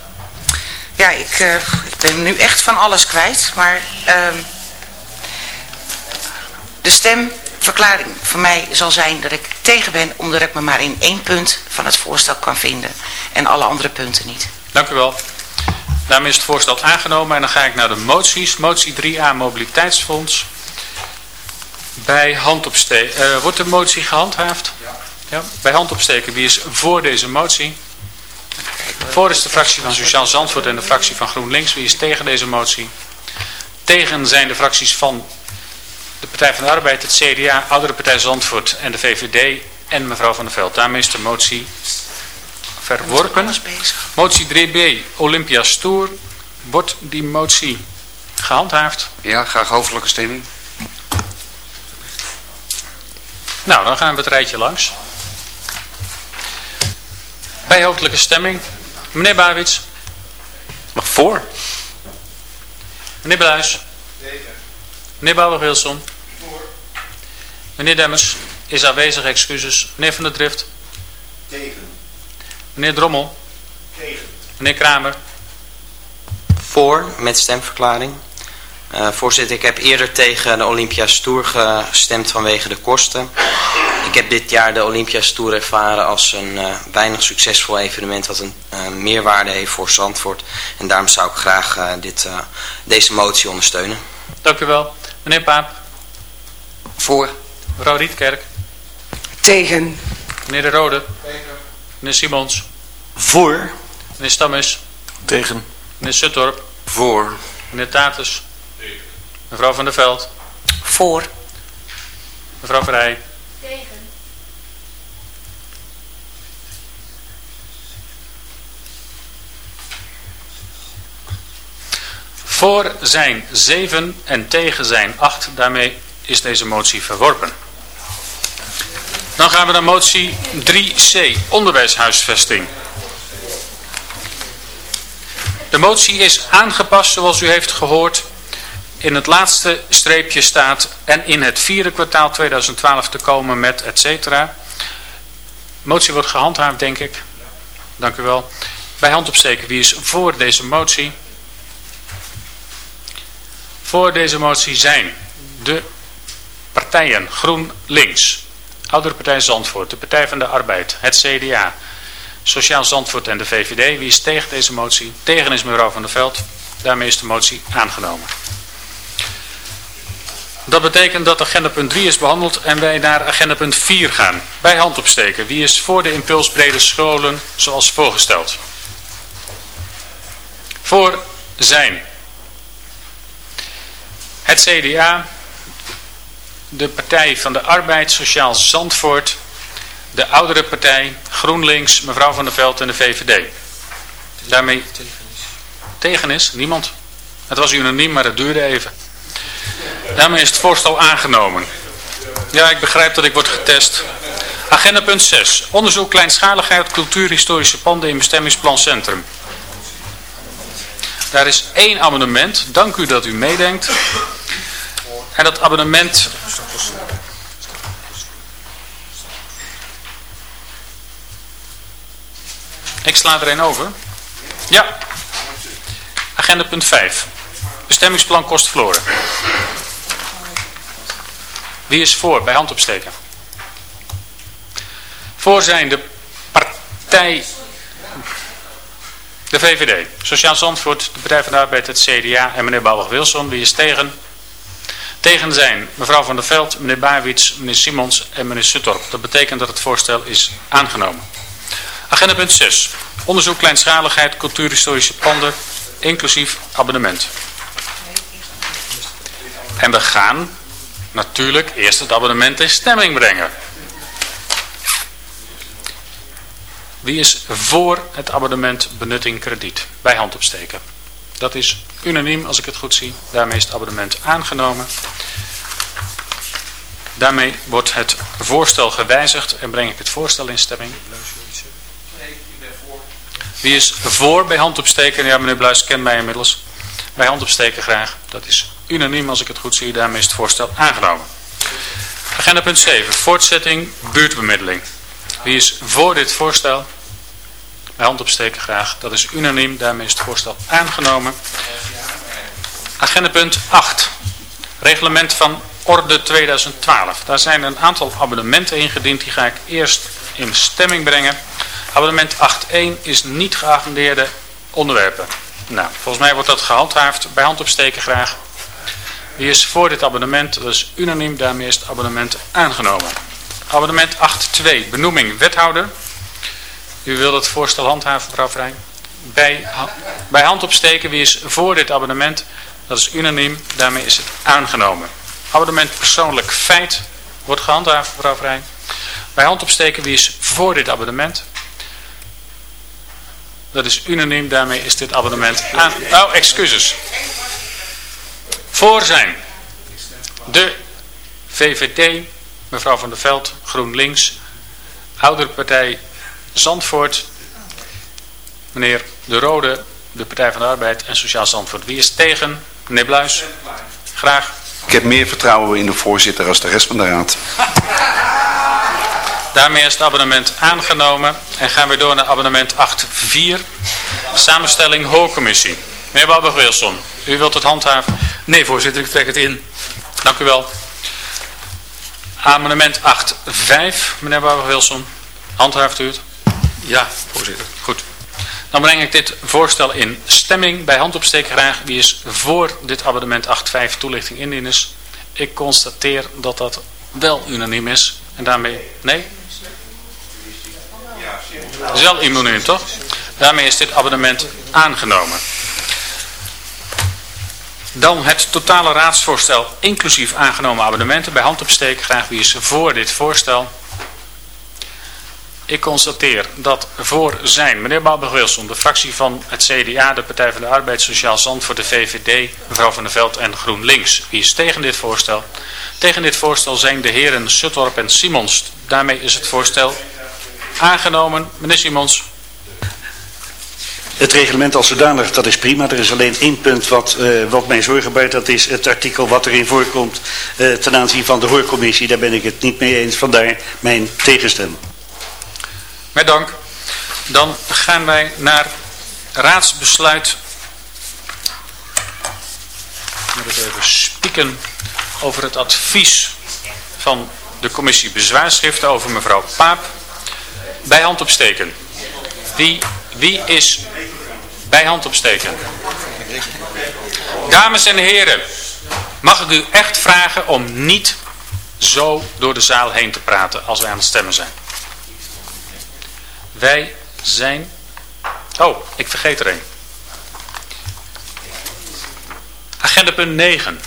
Ja, ik, eh, ik ben nu echt van alles kwijt, maar ehm, de stemverklaring voor mij zal zijn dat ik tegen ben, omdat ik me maar in één punt van het voorstel kan vinden en alle andere punten niet. Dank u wel. Daarmee is het voorstel aangenomen en dan ga ik naar de moties. Motie 3a Mobiliteitsfonds. Bij handopsteken. eh wordt de motie gehandhaafd? Ja. Bij handopsteken. Wie is voor deze motie? Voor is de fractie van Sociaal Zandvoort en de fractie van GroenLinks. Wie is tegen deze motie? Tegen zijn de fracties van de Partij van de Arbeid, het CDA, Oudere Partij Zandvoort en de VVD en mevrouw Van der Veld. Daarmee is de motie verworpen. Motie 3b, Olympia Stoer. Wordt die motie gehandhaafd? Ja, graag hoofdelijke stemming. Nou, dan gaan we het rijtje langs. Bij hoofdelijke stemming. Meneer Barwits. Mag voor. Meneer Bluis. Meneer Bouwer-Wilson. Meneer Demmers is aanwezig, excuses. Meneer Van der Drift. Tegen. Meneer Drommel. Tegen. Meneer Kramer. Voor, met stemverklaring. Eh, voorzitter, ik heb eerder tegen de Olympia's Tour gestemd vanwege de kosten. Ik heb dit jaar de Olympia's Tour ervaren als een eh, weinig succesvol evenement wat een eh, meerwaarde heeft voor Zandvoort. En daarom zou ik graag dit, eh, deze motie ondersteunen. Dank u wel. Meneer Paap. Voor. Mevrouw Rietkerk. Tegen. Meneer De Rode. Meneer Simons. Voor. Meneer Stammes. Tegen. Meneer Suttorp. Voor. Meneer Tatus. Mevrouw van der Veld. Voor. Mevrouw Vrij. Tegen. Voor zijn 7 en tegen zijn 8. Daarmee is deze motie verworpen. Dan gaan we naar motie 3c, onderwijshuisvesting. De motie is aangepast zoals u heeft gehoord. In het laatste streepje staat en in het vierde kwartaal 2012 te komen met et cetera. Motie wordt gehandhaafd denk ik. Dank u wel. Bij hand opsteken, wie is voor deze motie? Voor deze motie zijn de partijen GroenLinks, Oudere Partij Zandvoort, de Partij van de Arbeid, het CDA, Sociaal Zandvoort en de VVD. Wie is tegen deze motie? Tegen is mevrouw van der Veld. Daarmee is de motie aangenomen. Dat betekent dat agenda punt 3 is behandeld en wij naar agenda punt 4 gaan. Bij hand opsteken. Wie is voor de impulsbrede scholen zoals voorgesteld? Voor zijn het CDA, de Partij van de Arbeid, Sociaal Zandvoort, de Oudere Partij, GroenLinks, mevrouw van der Veld en de VVD. Daarmee tegen is niemand. Het was unaniem, maar het duurde even. Daarmee is het voorstel aangenomen. Ja, ik begrijp dat ik word getest. Agenda punt 6. Onderzoek kleinschaligheid cultuurhistorische panden in bestemmingsplan Centrum. Daar is één amendement. Dank u dat u meedenkt. En dat abonnement... Ik sla er een over. Ja. Agenda punt 5. Bestemmingsplan Kostverloren. Wie is voor? Bij hand opsteken. Voor zijn de partij... De VVD, Sociaal Zandvoort, de Partij van de Arbeid, het CDA en meneer Bouwig-Wilson. Wie is tegen? Tegen zijn mevrouw van der Veld, meneer Baarwits, meneer Simons en meneer Suttorp. Dat betekent dat het voorstel is aangenomen. Agenda punt 6. Onderzoek kleinschaligheid, cultuurhistorische panden, inclusief abonnement. En we gaan natuurlijk eerst het abonnement in stemming brengen. Wie is voor het abonnement benutting krediet? Bij hand opsteken. Dat is unaniem als ik het goed zie. Daarmee is het abonnement aangenomen. Daarmee wordt het voorstel gewijzigd en breng ik het voorstel in stemming. Wie is voor bij hand opsteken? Ja, meneer Bluis kent mij inmiddels. Bij hand opsteken graag. Dat is unaniem als ik het goed zie. Daarmee is het voorstel aangenomen. Agenda punt 7. Voortzetting buurtbemiddeling. Wie is voor dit voorstel? Hand opsteken graag. Dat is unaniem. Daarmee is het voorstel aangenomen. Agenda punt 8. Reglement van orde 2012. Daar zijn een aantal abonnementen ingediend. Die ga ik eerst in stemming brengen. Abonnement 8.1 is niet geagendeerde onderwerpen. Nou, volgens mij wordt dat gehandhaafd. Bij hand opsteken graag. Wie is voor dit abonnement? Dat is unaniem. Daarmee is het abonnement aangenomen. Abonnement 8.2. Benoeming wethouder. U wilt het voorstel handhaven, mevrouw Vrij? Bij, bij hand opsteken. Wie is voor dit abonnement? Dat is unaniem. Daarmee is het aangenomen. Abonnement persoonlijk feit wordt gehandhaafd, mevrouw Vrij. Bij hand opsteken. Wie is voor dit abonnement? Dat is unaniem. Daarmee is dit abonnement aan... Oh, excuses. Voor zijn de VVD, mevrouw van der Veld, GroenLinks, Ouderpartij Zandvoort, meneer De Rode, de Partij van de Arbeid en Sociaal Zandvoort. Wie is tegen? Meneer Bluis, graag. Ik heb meer vertrouwen in de voorzitter als de rest van de raad. Daarmee is het abonnement aangenomen en gaan we door naar abonnement 8.4. Samenstelling Hoorcommissie. Meneer Babber-Wilson, u wilt het handhaven? Nee, voorzitter, ik trek het in. Dank u wel. Amendement 8.5, meneer Babber-Wilson. Handhaaft u het? Ja, voorzitter. Goed. Dan breng ik dit voorstel in stemming. Bij handopsteken graag. Wie is voor dit abonnement 8.5 toelichting indieners? Ik constateer dat dat wel unaniem is. En daarmee... Nee? Het is wel unaniem, toch? Daarmee is dit abonnement aangenomen. Dan het totale raadsvoorstel, inclusief aangenomen abonnementen. Bij handopsteken graag. Wie is voor dit voorstel? Ik constateer dat voor zijn meneer Balberg-Wilson, de fractie van het CDA, de Partij van de Arbeid, Sociaal Zandvoort, de VVD, mevrouw Van der Veld en GroenLinks. Wie is tegen dit voorstel? Tegen dit voorstel zijn de heren Suttorp en Simons. Daarmee is het voorstel aangenomen. Meneer Simons. Het reglement als zodanig, dat is prima. Er is alleen één punt wat, uh, wat mij zorgen baart. Dat is het artikel wat erin voorkomt uh, ten aanzien van de hoorcommissie. Daar ben ik het niet mee eens. Vandaar mijn tegenstem. Met dank. Dan gaan wij naar raadsbesluit. Ik moet even spieken over het advies van de commissie bezwaarschriften over mevrouw Paap. Bij hand opsteken. Wie, wie is bij hand opsteken? Dames en heren, mag ik u echt vragen om niet zo door de zaal heen te praten als wij aan het stemmen zijn. Wij zijn... Oh, ik vergeet er een. Agenda punt 9.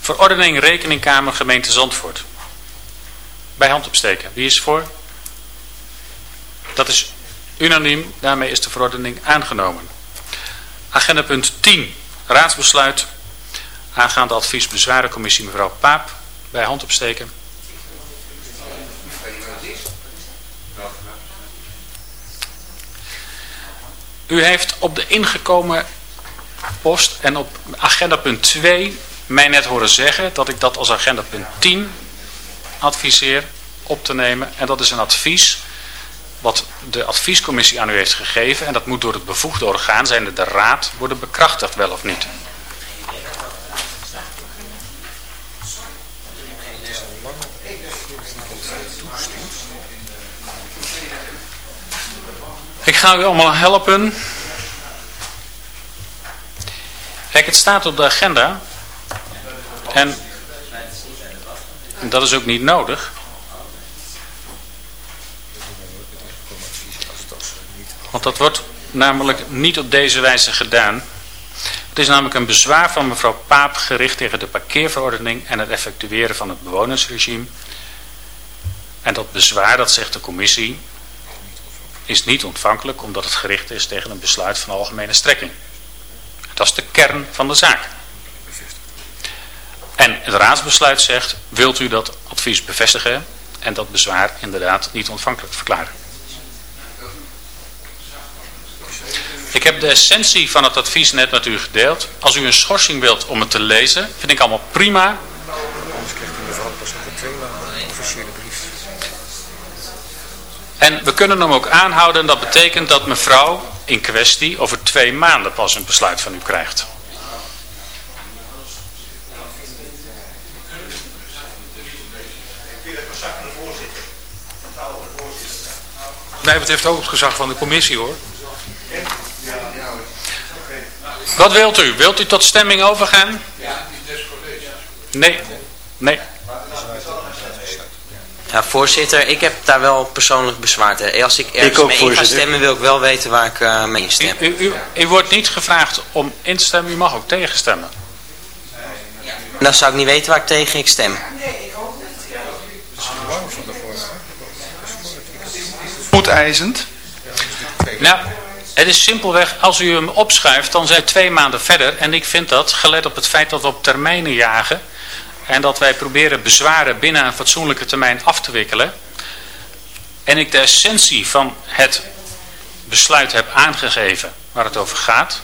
Verordening rekeningkamer gemeente Zandvoort. Bij hand opsteken. Wie is voor? Dat is unaniem. Daarmee is de verordening aangenomen. Agenda punt 10. Raadsbesluit aangaande advies bezwarencommissie mevrouw Paap. Bij hand opsteken. U heeft op de ingekomen post en op agenda punt 2 mij net horen zeggen dat ik dat als agenda punt 10 adviseer op te nemen. En dat is een advies wat de adviescommissie aan u heeft gegeven. En dat moet door het bevoegde orgaan, zijnde de raad, worden bekrachtigd wel of niet. Ik ga u allemaal helpen. Kijk, het staat op de agenda. En dat is ook niet nodig. Want dat wordt namelijk niet op deze wijze gedaan. Het is namelijk een bezwaar van mevrouw Paap gericht tegen de parkeerverordening en het effectueren van het bewonersregime. En dat bezwaar, dat zegt de commissie, is niet ontvankelijk omdat het gericht is tegen een besluit van algemene strekking. Dat is de kern van de zaak. En het raadsbesluit zegt, wilt u dat advies bevestigen en dat bezwaar inderdaad niet ontvankelijk verklaren. Ik heb de essentie van het advies net met u gedeeld. Als u een schorsing wilt om het te lezen, vind ik allemaal prima. Anders krijgt u mevrouw pas op de tweede officiële brief. En we kunnen hem ook aanhouden. Dat betekent dat mevrouw in kwestie over twee maanden pas een besluit van u krijgt. Mij betreft ook het gezag van de commissie hoor. Wat wilt u? Wilt u tot stemming overgaan? Nee. Nee. Ja, voorzitter, ik heb daar wel persoonlijk bezwaar tegen. Als ik ergens ook, mee ga stemmen, wil ik wel weten waar ik eh, mee U, instem. u, u, u wordt niet gevraagd om in te stemmen, u mag ook tegenstemmen. Dan zou ik niet weten waar ik tegen ik stem. Spoedeisend. Nou, het is simpelweg, als u hem opschuift, dan zijn we twee maanden verder. En ik vind dat, gelet op het feit dat we op termijnen jagen... en dat wij proberen bezwaren binnen een fatsoenlijke termijn af te wikkelen... en ik de essentie van het besluit heb aangegeven waar het over gaat...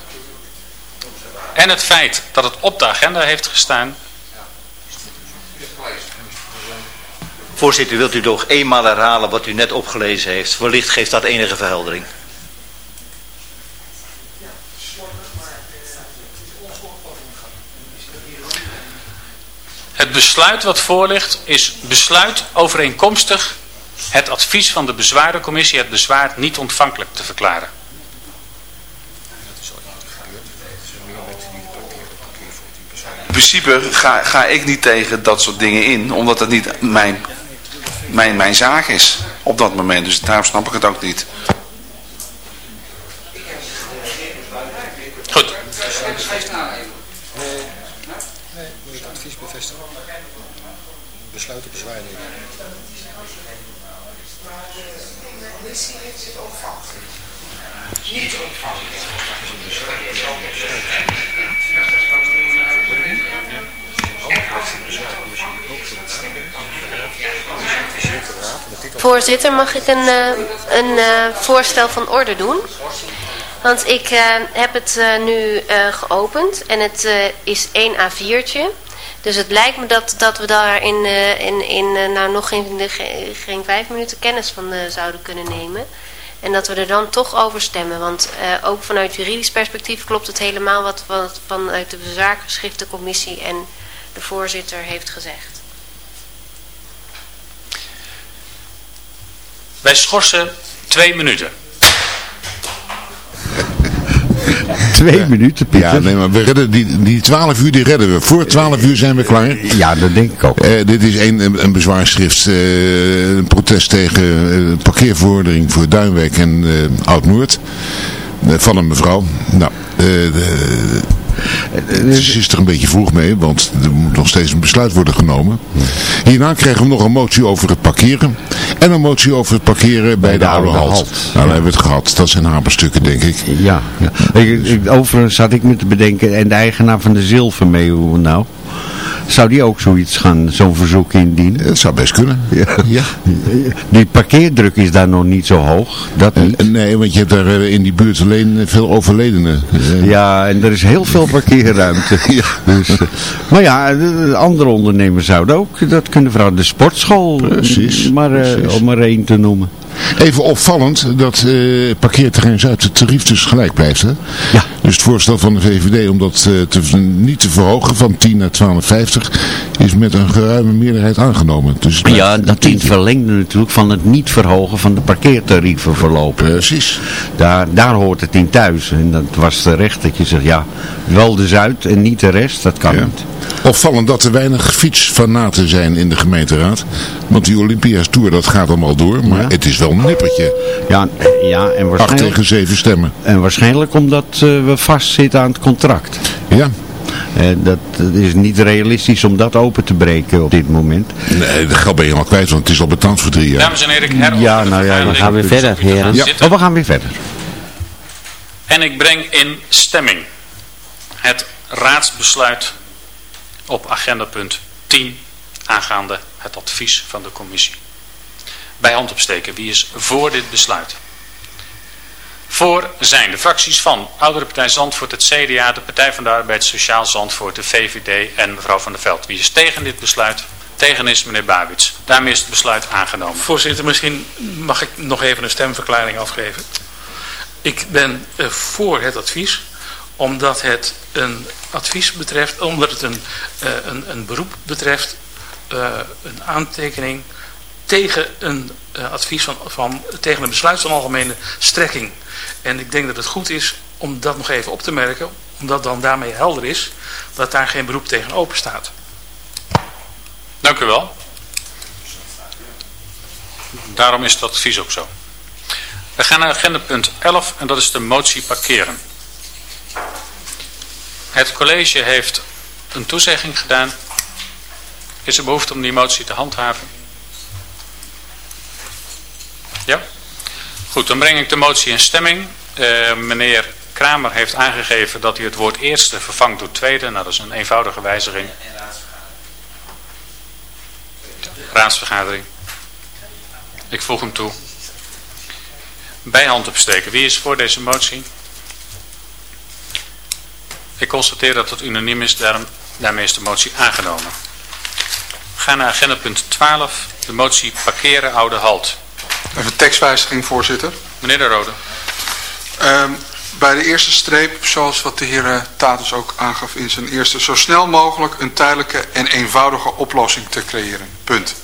en het feit dat het op de agenda heeft gestaan... Voorzitter, wilt u nog eenmaal herhalen wat u net opgelezen heeft? Wellicht geeft dat enige verheldering. Het besluit wat voor ligt is besluit overeenkomstig het advies van de bezwarencommissie het bezwaar niet ontvankelijk te verklaren. In principe ga, ga ik niet tegen dat soort dingen in, omdat het niet mijn, mijn, mijn zaak is op dat moment. Dus daarom snap ik het ook niet. Goed. Nee, moet je het advies bevestigen. Voorzitter, mag ik een, eh, een eh, voorstel van orde doen? Want ik eh, heb het nu geopend en het is één A4'tje. Dus het lijkt me dat, dat we daar in, eh, in, in eh, nou, nog geen, geen, vijf minuten kennis van eh, zouden kunnen nemen. En dat we er dan toch over stemmen. Want ook vanuit juridisch perspectief klopt het helemaal wat, wat vanuit de bezwaargeschriftencommissie en de voorzitter heeft gezegd. Wij schorsen twee minuten. Twee minuten, Pieter. Ja, nee, maar we redden die, die 12 uur die redden we. Voor 12 uur zijn we klaar. Ja, dat denk ik ook. Eh, dit is een, een, bezwaarschrift, eh, een protest tegen uh, parkeerverordening voor Duinwijk en Oud-Noord. Van een mevrouw. Nou, ze is er een beetje vroeg mee, want er moet nog steeds een besluit worden genomen. Hierna krijgen we nog een motie over het parkeren. En een motie over het parkeren bij, bij de, de, oude halt. halt. Nou, ja. hebben we het gehad. Dat zijn hamerstukken, denk ik. Ja, ja. Ik, ik, overigens had ik me te bedenken, en de eigenaar van de Zilvermeeuw nou... Zou die ook zoiets gaan, zo'n verzoek indienen? Dat zou best kunnen. Ja. ja. Die parkeerdruk is daar nog niet zo hoog. Dat niet. Nee, want je hebt daar in die buurt alleen veel overledenen. Ja, en er is heel veel parkeerruimte. ja. Dus, maar ja, andere ondernemers zouden ook. Dat kunnen vooral de sportschool. Precies. Maar, Precies. om maar één te noemen. Even opvallend dat uh, parkeerterrein Zuid het tarief dus gelijk blijft. Hè? Ja. Dus het voorstel van de VVD om dat uh, te, niet te verhogen van 10 naar 12,50 is met een geruime meerderheid aangenomen. Dus ja, dat in verlengde natuurlijk van het niet verhogen van de parkeertarieven voorlopig. Precies. Daar, daar hoort het in thuis. En dat was terecht dat je zegt, ja, wel de Zuid en niet de rest, dat kan ja. niet. Opvallend dat er weinig fietsfanaten zijn in de gemeenteraad. Want die Olympia's Tour, dat gaat allemaal door. Maar ja. het is wel een nippertje. Ja, ja en waarschijnlijk... Acht tegen zeven stemmen. En waarschijnlijk omdat uh, we vastzitten aan het contract. Ja. Uh, dat, dat, is niet realistisch om dat open te breken op dit moment. Nee, dat geld ben je al kwijt, want het is al betaald voor drie jaar. Dames en heren, ik Ja, nou ja, we gaan weer verder, heren. Ja. Oh, we gaan weer verder. En ik breng in stemming het raadsbesluit op agendapunt 10 aangaande het advies van de commissie. Bij hand opsteken, wie is voor dit besluit? Voor zijn de fracties van Oudere Partij Zandvoort, het CDA, de Partij van de Arbeid, Sociaal Zandvoort, de VVD en mevrouw Van der Veld. Wie is tegen dit besluit? Tegen is meneer Babits. Daarmee is het besluit aangenomen. Voorzitter, misschien mag ik nog even een stemverklaring afgeven. Ik ben uh, voor het advies, omdat het een advies betreft, omdat het een, uh, een, een beroep betreft, uh, een aantekening tegen een uh, advies van, van, tegen een besluit van algemene strekking. En ik denk dat het goed is om dat nog even op te merken, omdat dan daarmee helder is dat daar geen beroep tegen open staat. Dank u wel. Daarom is het advies ook zo. We gaan naar agenda punt 11 en dat is de motie parkeren. Het college heeft een toezegging gedaan. Is er behoefte om die motie te handhaven? Ja? Goed, dan breng ik de motie in stemming. Uh, meneer Kramer heeft aangegeven dat hij het woord eerste vervangt door tweede. Nou, dat is een eenvoudige wijziging. Raadsvergadering. Ik voeg hem toe. Bij hand opsteken. Wie is voor deze motie? Ik constateer dat het unaniem is, daarom, daarmee is de motie aangenomen. We gaan naar agenda punt 12, de motie parkeren oude halt. Even tekstwijziging, voorzitter. Meneer De Rode. Ehm, bij de eerste streep, zoals wat de heer eh, Tatus ook aangaf in zijn eerste... zo snel mogelijk een tijdelijke en eenvoudige oplossing te creëren. Punt.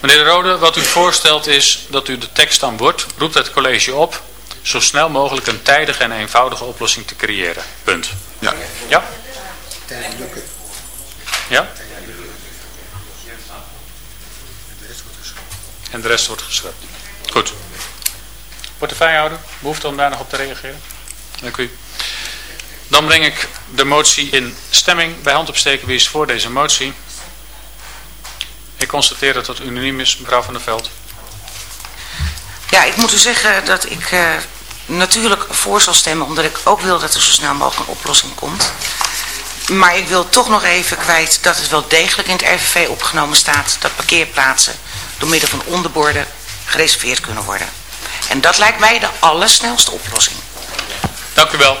Meneer De Rode, wat u voorstelt is dat u de tekst aan wordt. Roept het college op zo snel mogelijk een tijdige en eenvoudige oplossing te creëren. Punt. Ja. Ja? Ja? En de rest wordt geschrapt. Goed. Portefeuillehouder, behoefte om daar nog op te reageren? Dank u. Dan breng ik de motie in stemming. Bij hand opsteken wie is voor deze motie. Ik constateer dat het unaniem is, mevrouw van der Veld. Ja, ik moet u zeggen dat ik eh, natuurlijk voor zal stemmen, omdat ik ook wil dat er zo snel mogelijk een oplossing komt. Maar ik wil toch nog even kwijt dat het wel degelijk in het RVV opgenomen staat dat parkeerplaatsen door middel van onderborden gereserveerd kunnen worden. En dat lijkt mij de allersnelste oplossing. Dank u wel.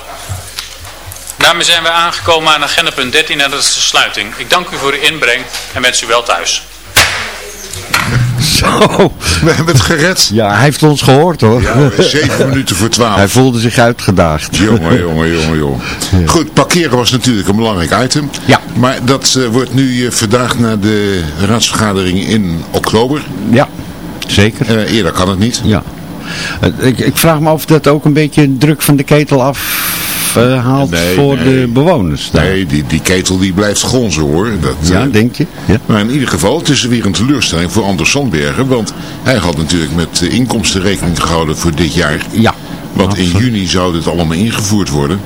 Daarmee zijn we aangekomen aan agenda punt 13 en dat is de sluiting. Ik dank u voor de inbreng en wens u wel thuis. Zo. We hebben het gered. Ja, hij heeft ons gehoord hoor. Ja, zeven minuten voor twaalf. Hij voelde zich uitgedaagd. Jongen, jongen, jongen, jongen. Goed, parkeren was natuurlijk een belangrijk item. Ja. Maar dat eh, wordt nu uh, verdaagd naar de raadsvergadering in oktober. Ja, zeker. Uh, eerder kan het niet. Ja. Ik, ik vraag me af of dat ook een beetje druk van de ketel afhaalt Nee, voor nee. de bewoners. Nee, die, die ketel die blijft gonzen hoor. Dat, Ja, eh, denk je? Ja. Maar in ieder geval, het is weer een teleurstelling voor Anders Sandbergen. Want hij had natuurlijk met de inkomsten rekening gehouden voor dit jaar. Ja. Want in juni zou dit allemaal ingevoerd worden.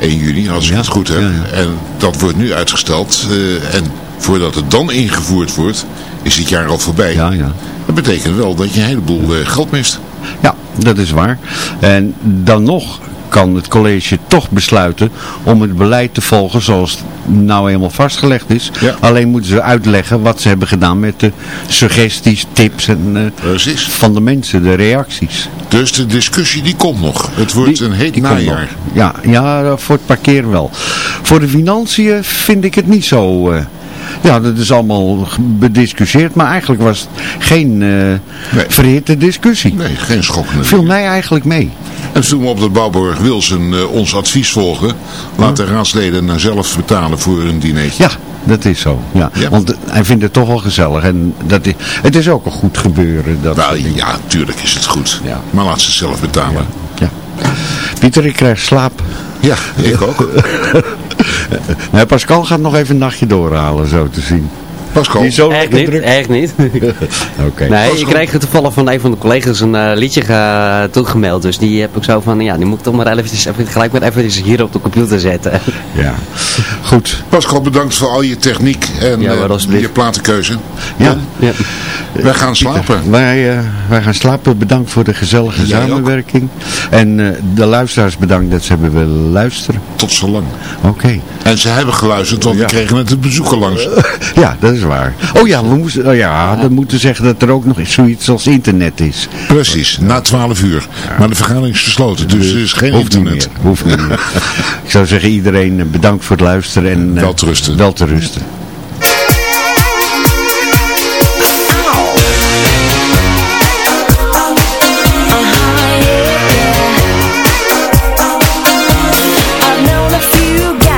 1 juni, als ik het goed heb. En dat wordt nu uitgesteld. eh, en voordat het dan ingevoerd wordt, is dit jaar al voorbij. Ja, ja. Dat betekent wel dat je een heleboel eh, geld mist. Ja, dat is waar. En dan nog kan het college toch besluiten om het beleid te volgen zoals het nou eenmaal vastgelegd is. Alleen moeten ze uitleggen wat ze hebben gedaan met de suggesties, tips en, eh, van de mensen, de reacties. Dus de discussie die komt nog. Het wordt een heet najaar. Ja, ja, voor het parkeren wel. Voor de financiën vind ik het niet zo... eh, ja, dat is allemaal bediscussieerd, maar eigenlijk was het geen eh verhitte discussie. Nee, geen schokkende Viel mij eigenlijk mee. En toen we op de Bouwborg Wilson eh, ons advies volgen, laat de raadsleden nou zelf betalen voor een dinertje. Ja, dat is zo. Ja. Want hij vindt het toch wel gezellig. En dat is, het is ook een goed gebeuren. Dat Nou ja, tuurlijk is het goed. Maar laat ze zelf betalen. Ja. Pieter, ik krijg slaap. Ja, ik ook. nee, Pascal gaat nog even een nachtje doorhalen, zo te zien. Pascal? Die is zo Echt niet, druk. echt niet. Oké. Nee, ik kreeg toevallig van een van de collega's een eh, liedje ge- toegemeld. Dus die heb ik zo van, ja, die moet ik toch maar eventjes, even, gelijk maar even hier op de computer zetten. Ja. Goed. Pascal, bedankt voor al je techniek en Ja, eh, je platenkeuze. Ja. ja. Wij gaan slapen. Wij, eh, wij gaan slapen. Bedankt voor de gezellige Jij ook. samenwerking. En eh, de luisteraars bedankt dat ze hebben willen luisteren. Tot zo lang. Oké. En ze hebben geluisterd, want we kregen net een bezoeker langs. Ja, dat is waar. Oh ja, we moesten, oh ja, we moeten zeggen dat er ook nog zoiets als internet is. Precies, na 12 uur. Maar de vergadering is gesloten, dus er is geen Hoeft niet internet. meer. Hoeft niet meer. Ik zou zeggen iedereen eh, bedankt voor het luisteren en eh, Wel te rusten. Wel te rusten.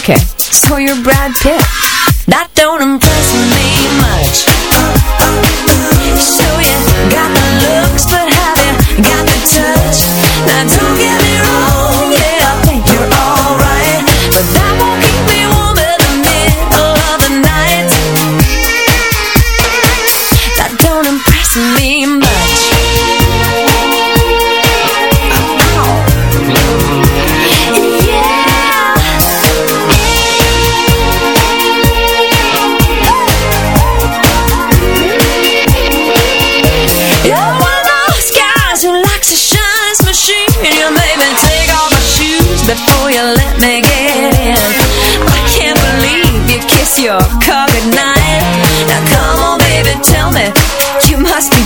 Okay, so you're Brad Pitt.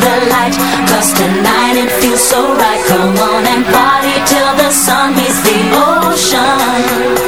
the light Cause tonight it feels so right Come on and party till the sun meets the ocean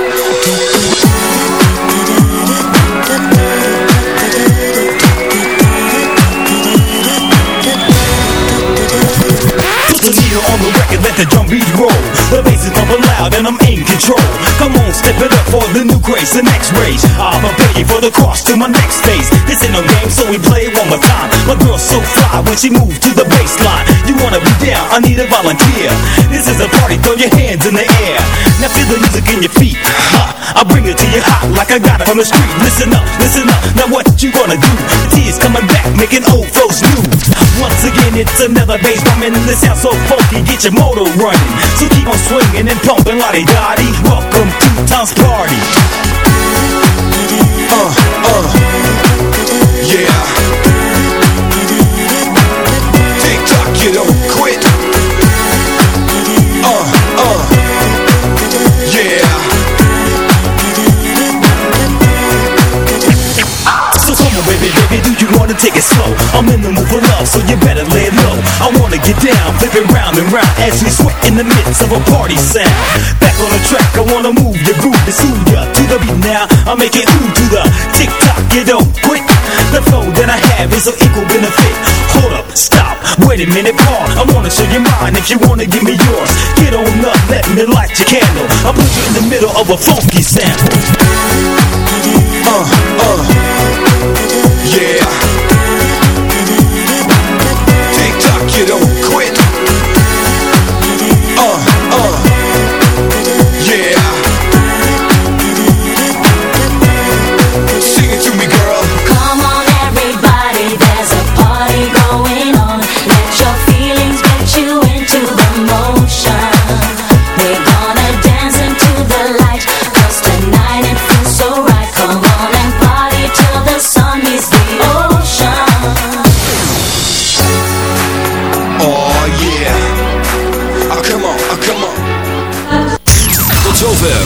on the record, let the drum beat roll. The bass is pumping loud and I'm in control. Come on, step it for the new craze, the next rage. I'm prepare you for the cross to my next phase. This ain't no game, so we play one more time. My girl's so fly when she moves to the bass line. You wanna be down? I need a volunteer. This is a party, throw your hands in the air. Now feel the music in your feet. Ha, I bring it to you hot like I got it from the street. Listen up, listen up. Now what you gonna do? The tears coming back, making old. It's another bass drum and the sound so funky, get your motor running. So keep on swinging and pumping, lottie dottie. Welcome to Tom's party. Uh, uh, yeah. Tick tock, you don't quit. Baby, baby, do you wanna take it slow? I'm in the mood for love, so you better lay low. I wanna get down, flipping it round and round as we sweat in the midst of a party sound. Back on the track, I wanna move your groove to soothe ya to the beat now. I make it ooh to the tick tock, you don't quit. The flow that I have is of equal benefit. Hold up, stop, wait a minute, pause. I wanna show you mine if you wanna give me yours. Get on up, let me light your candle. I put you in the middle of a funky sample. Uh,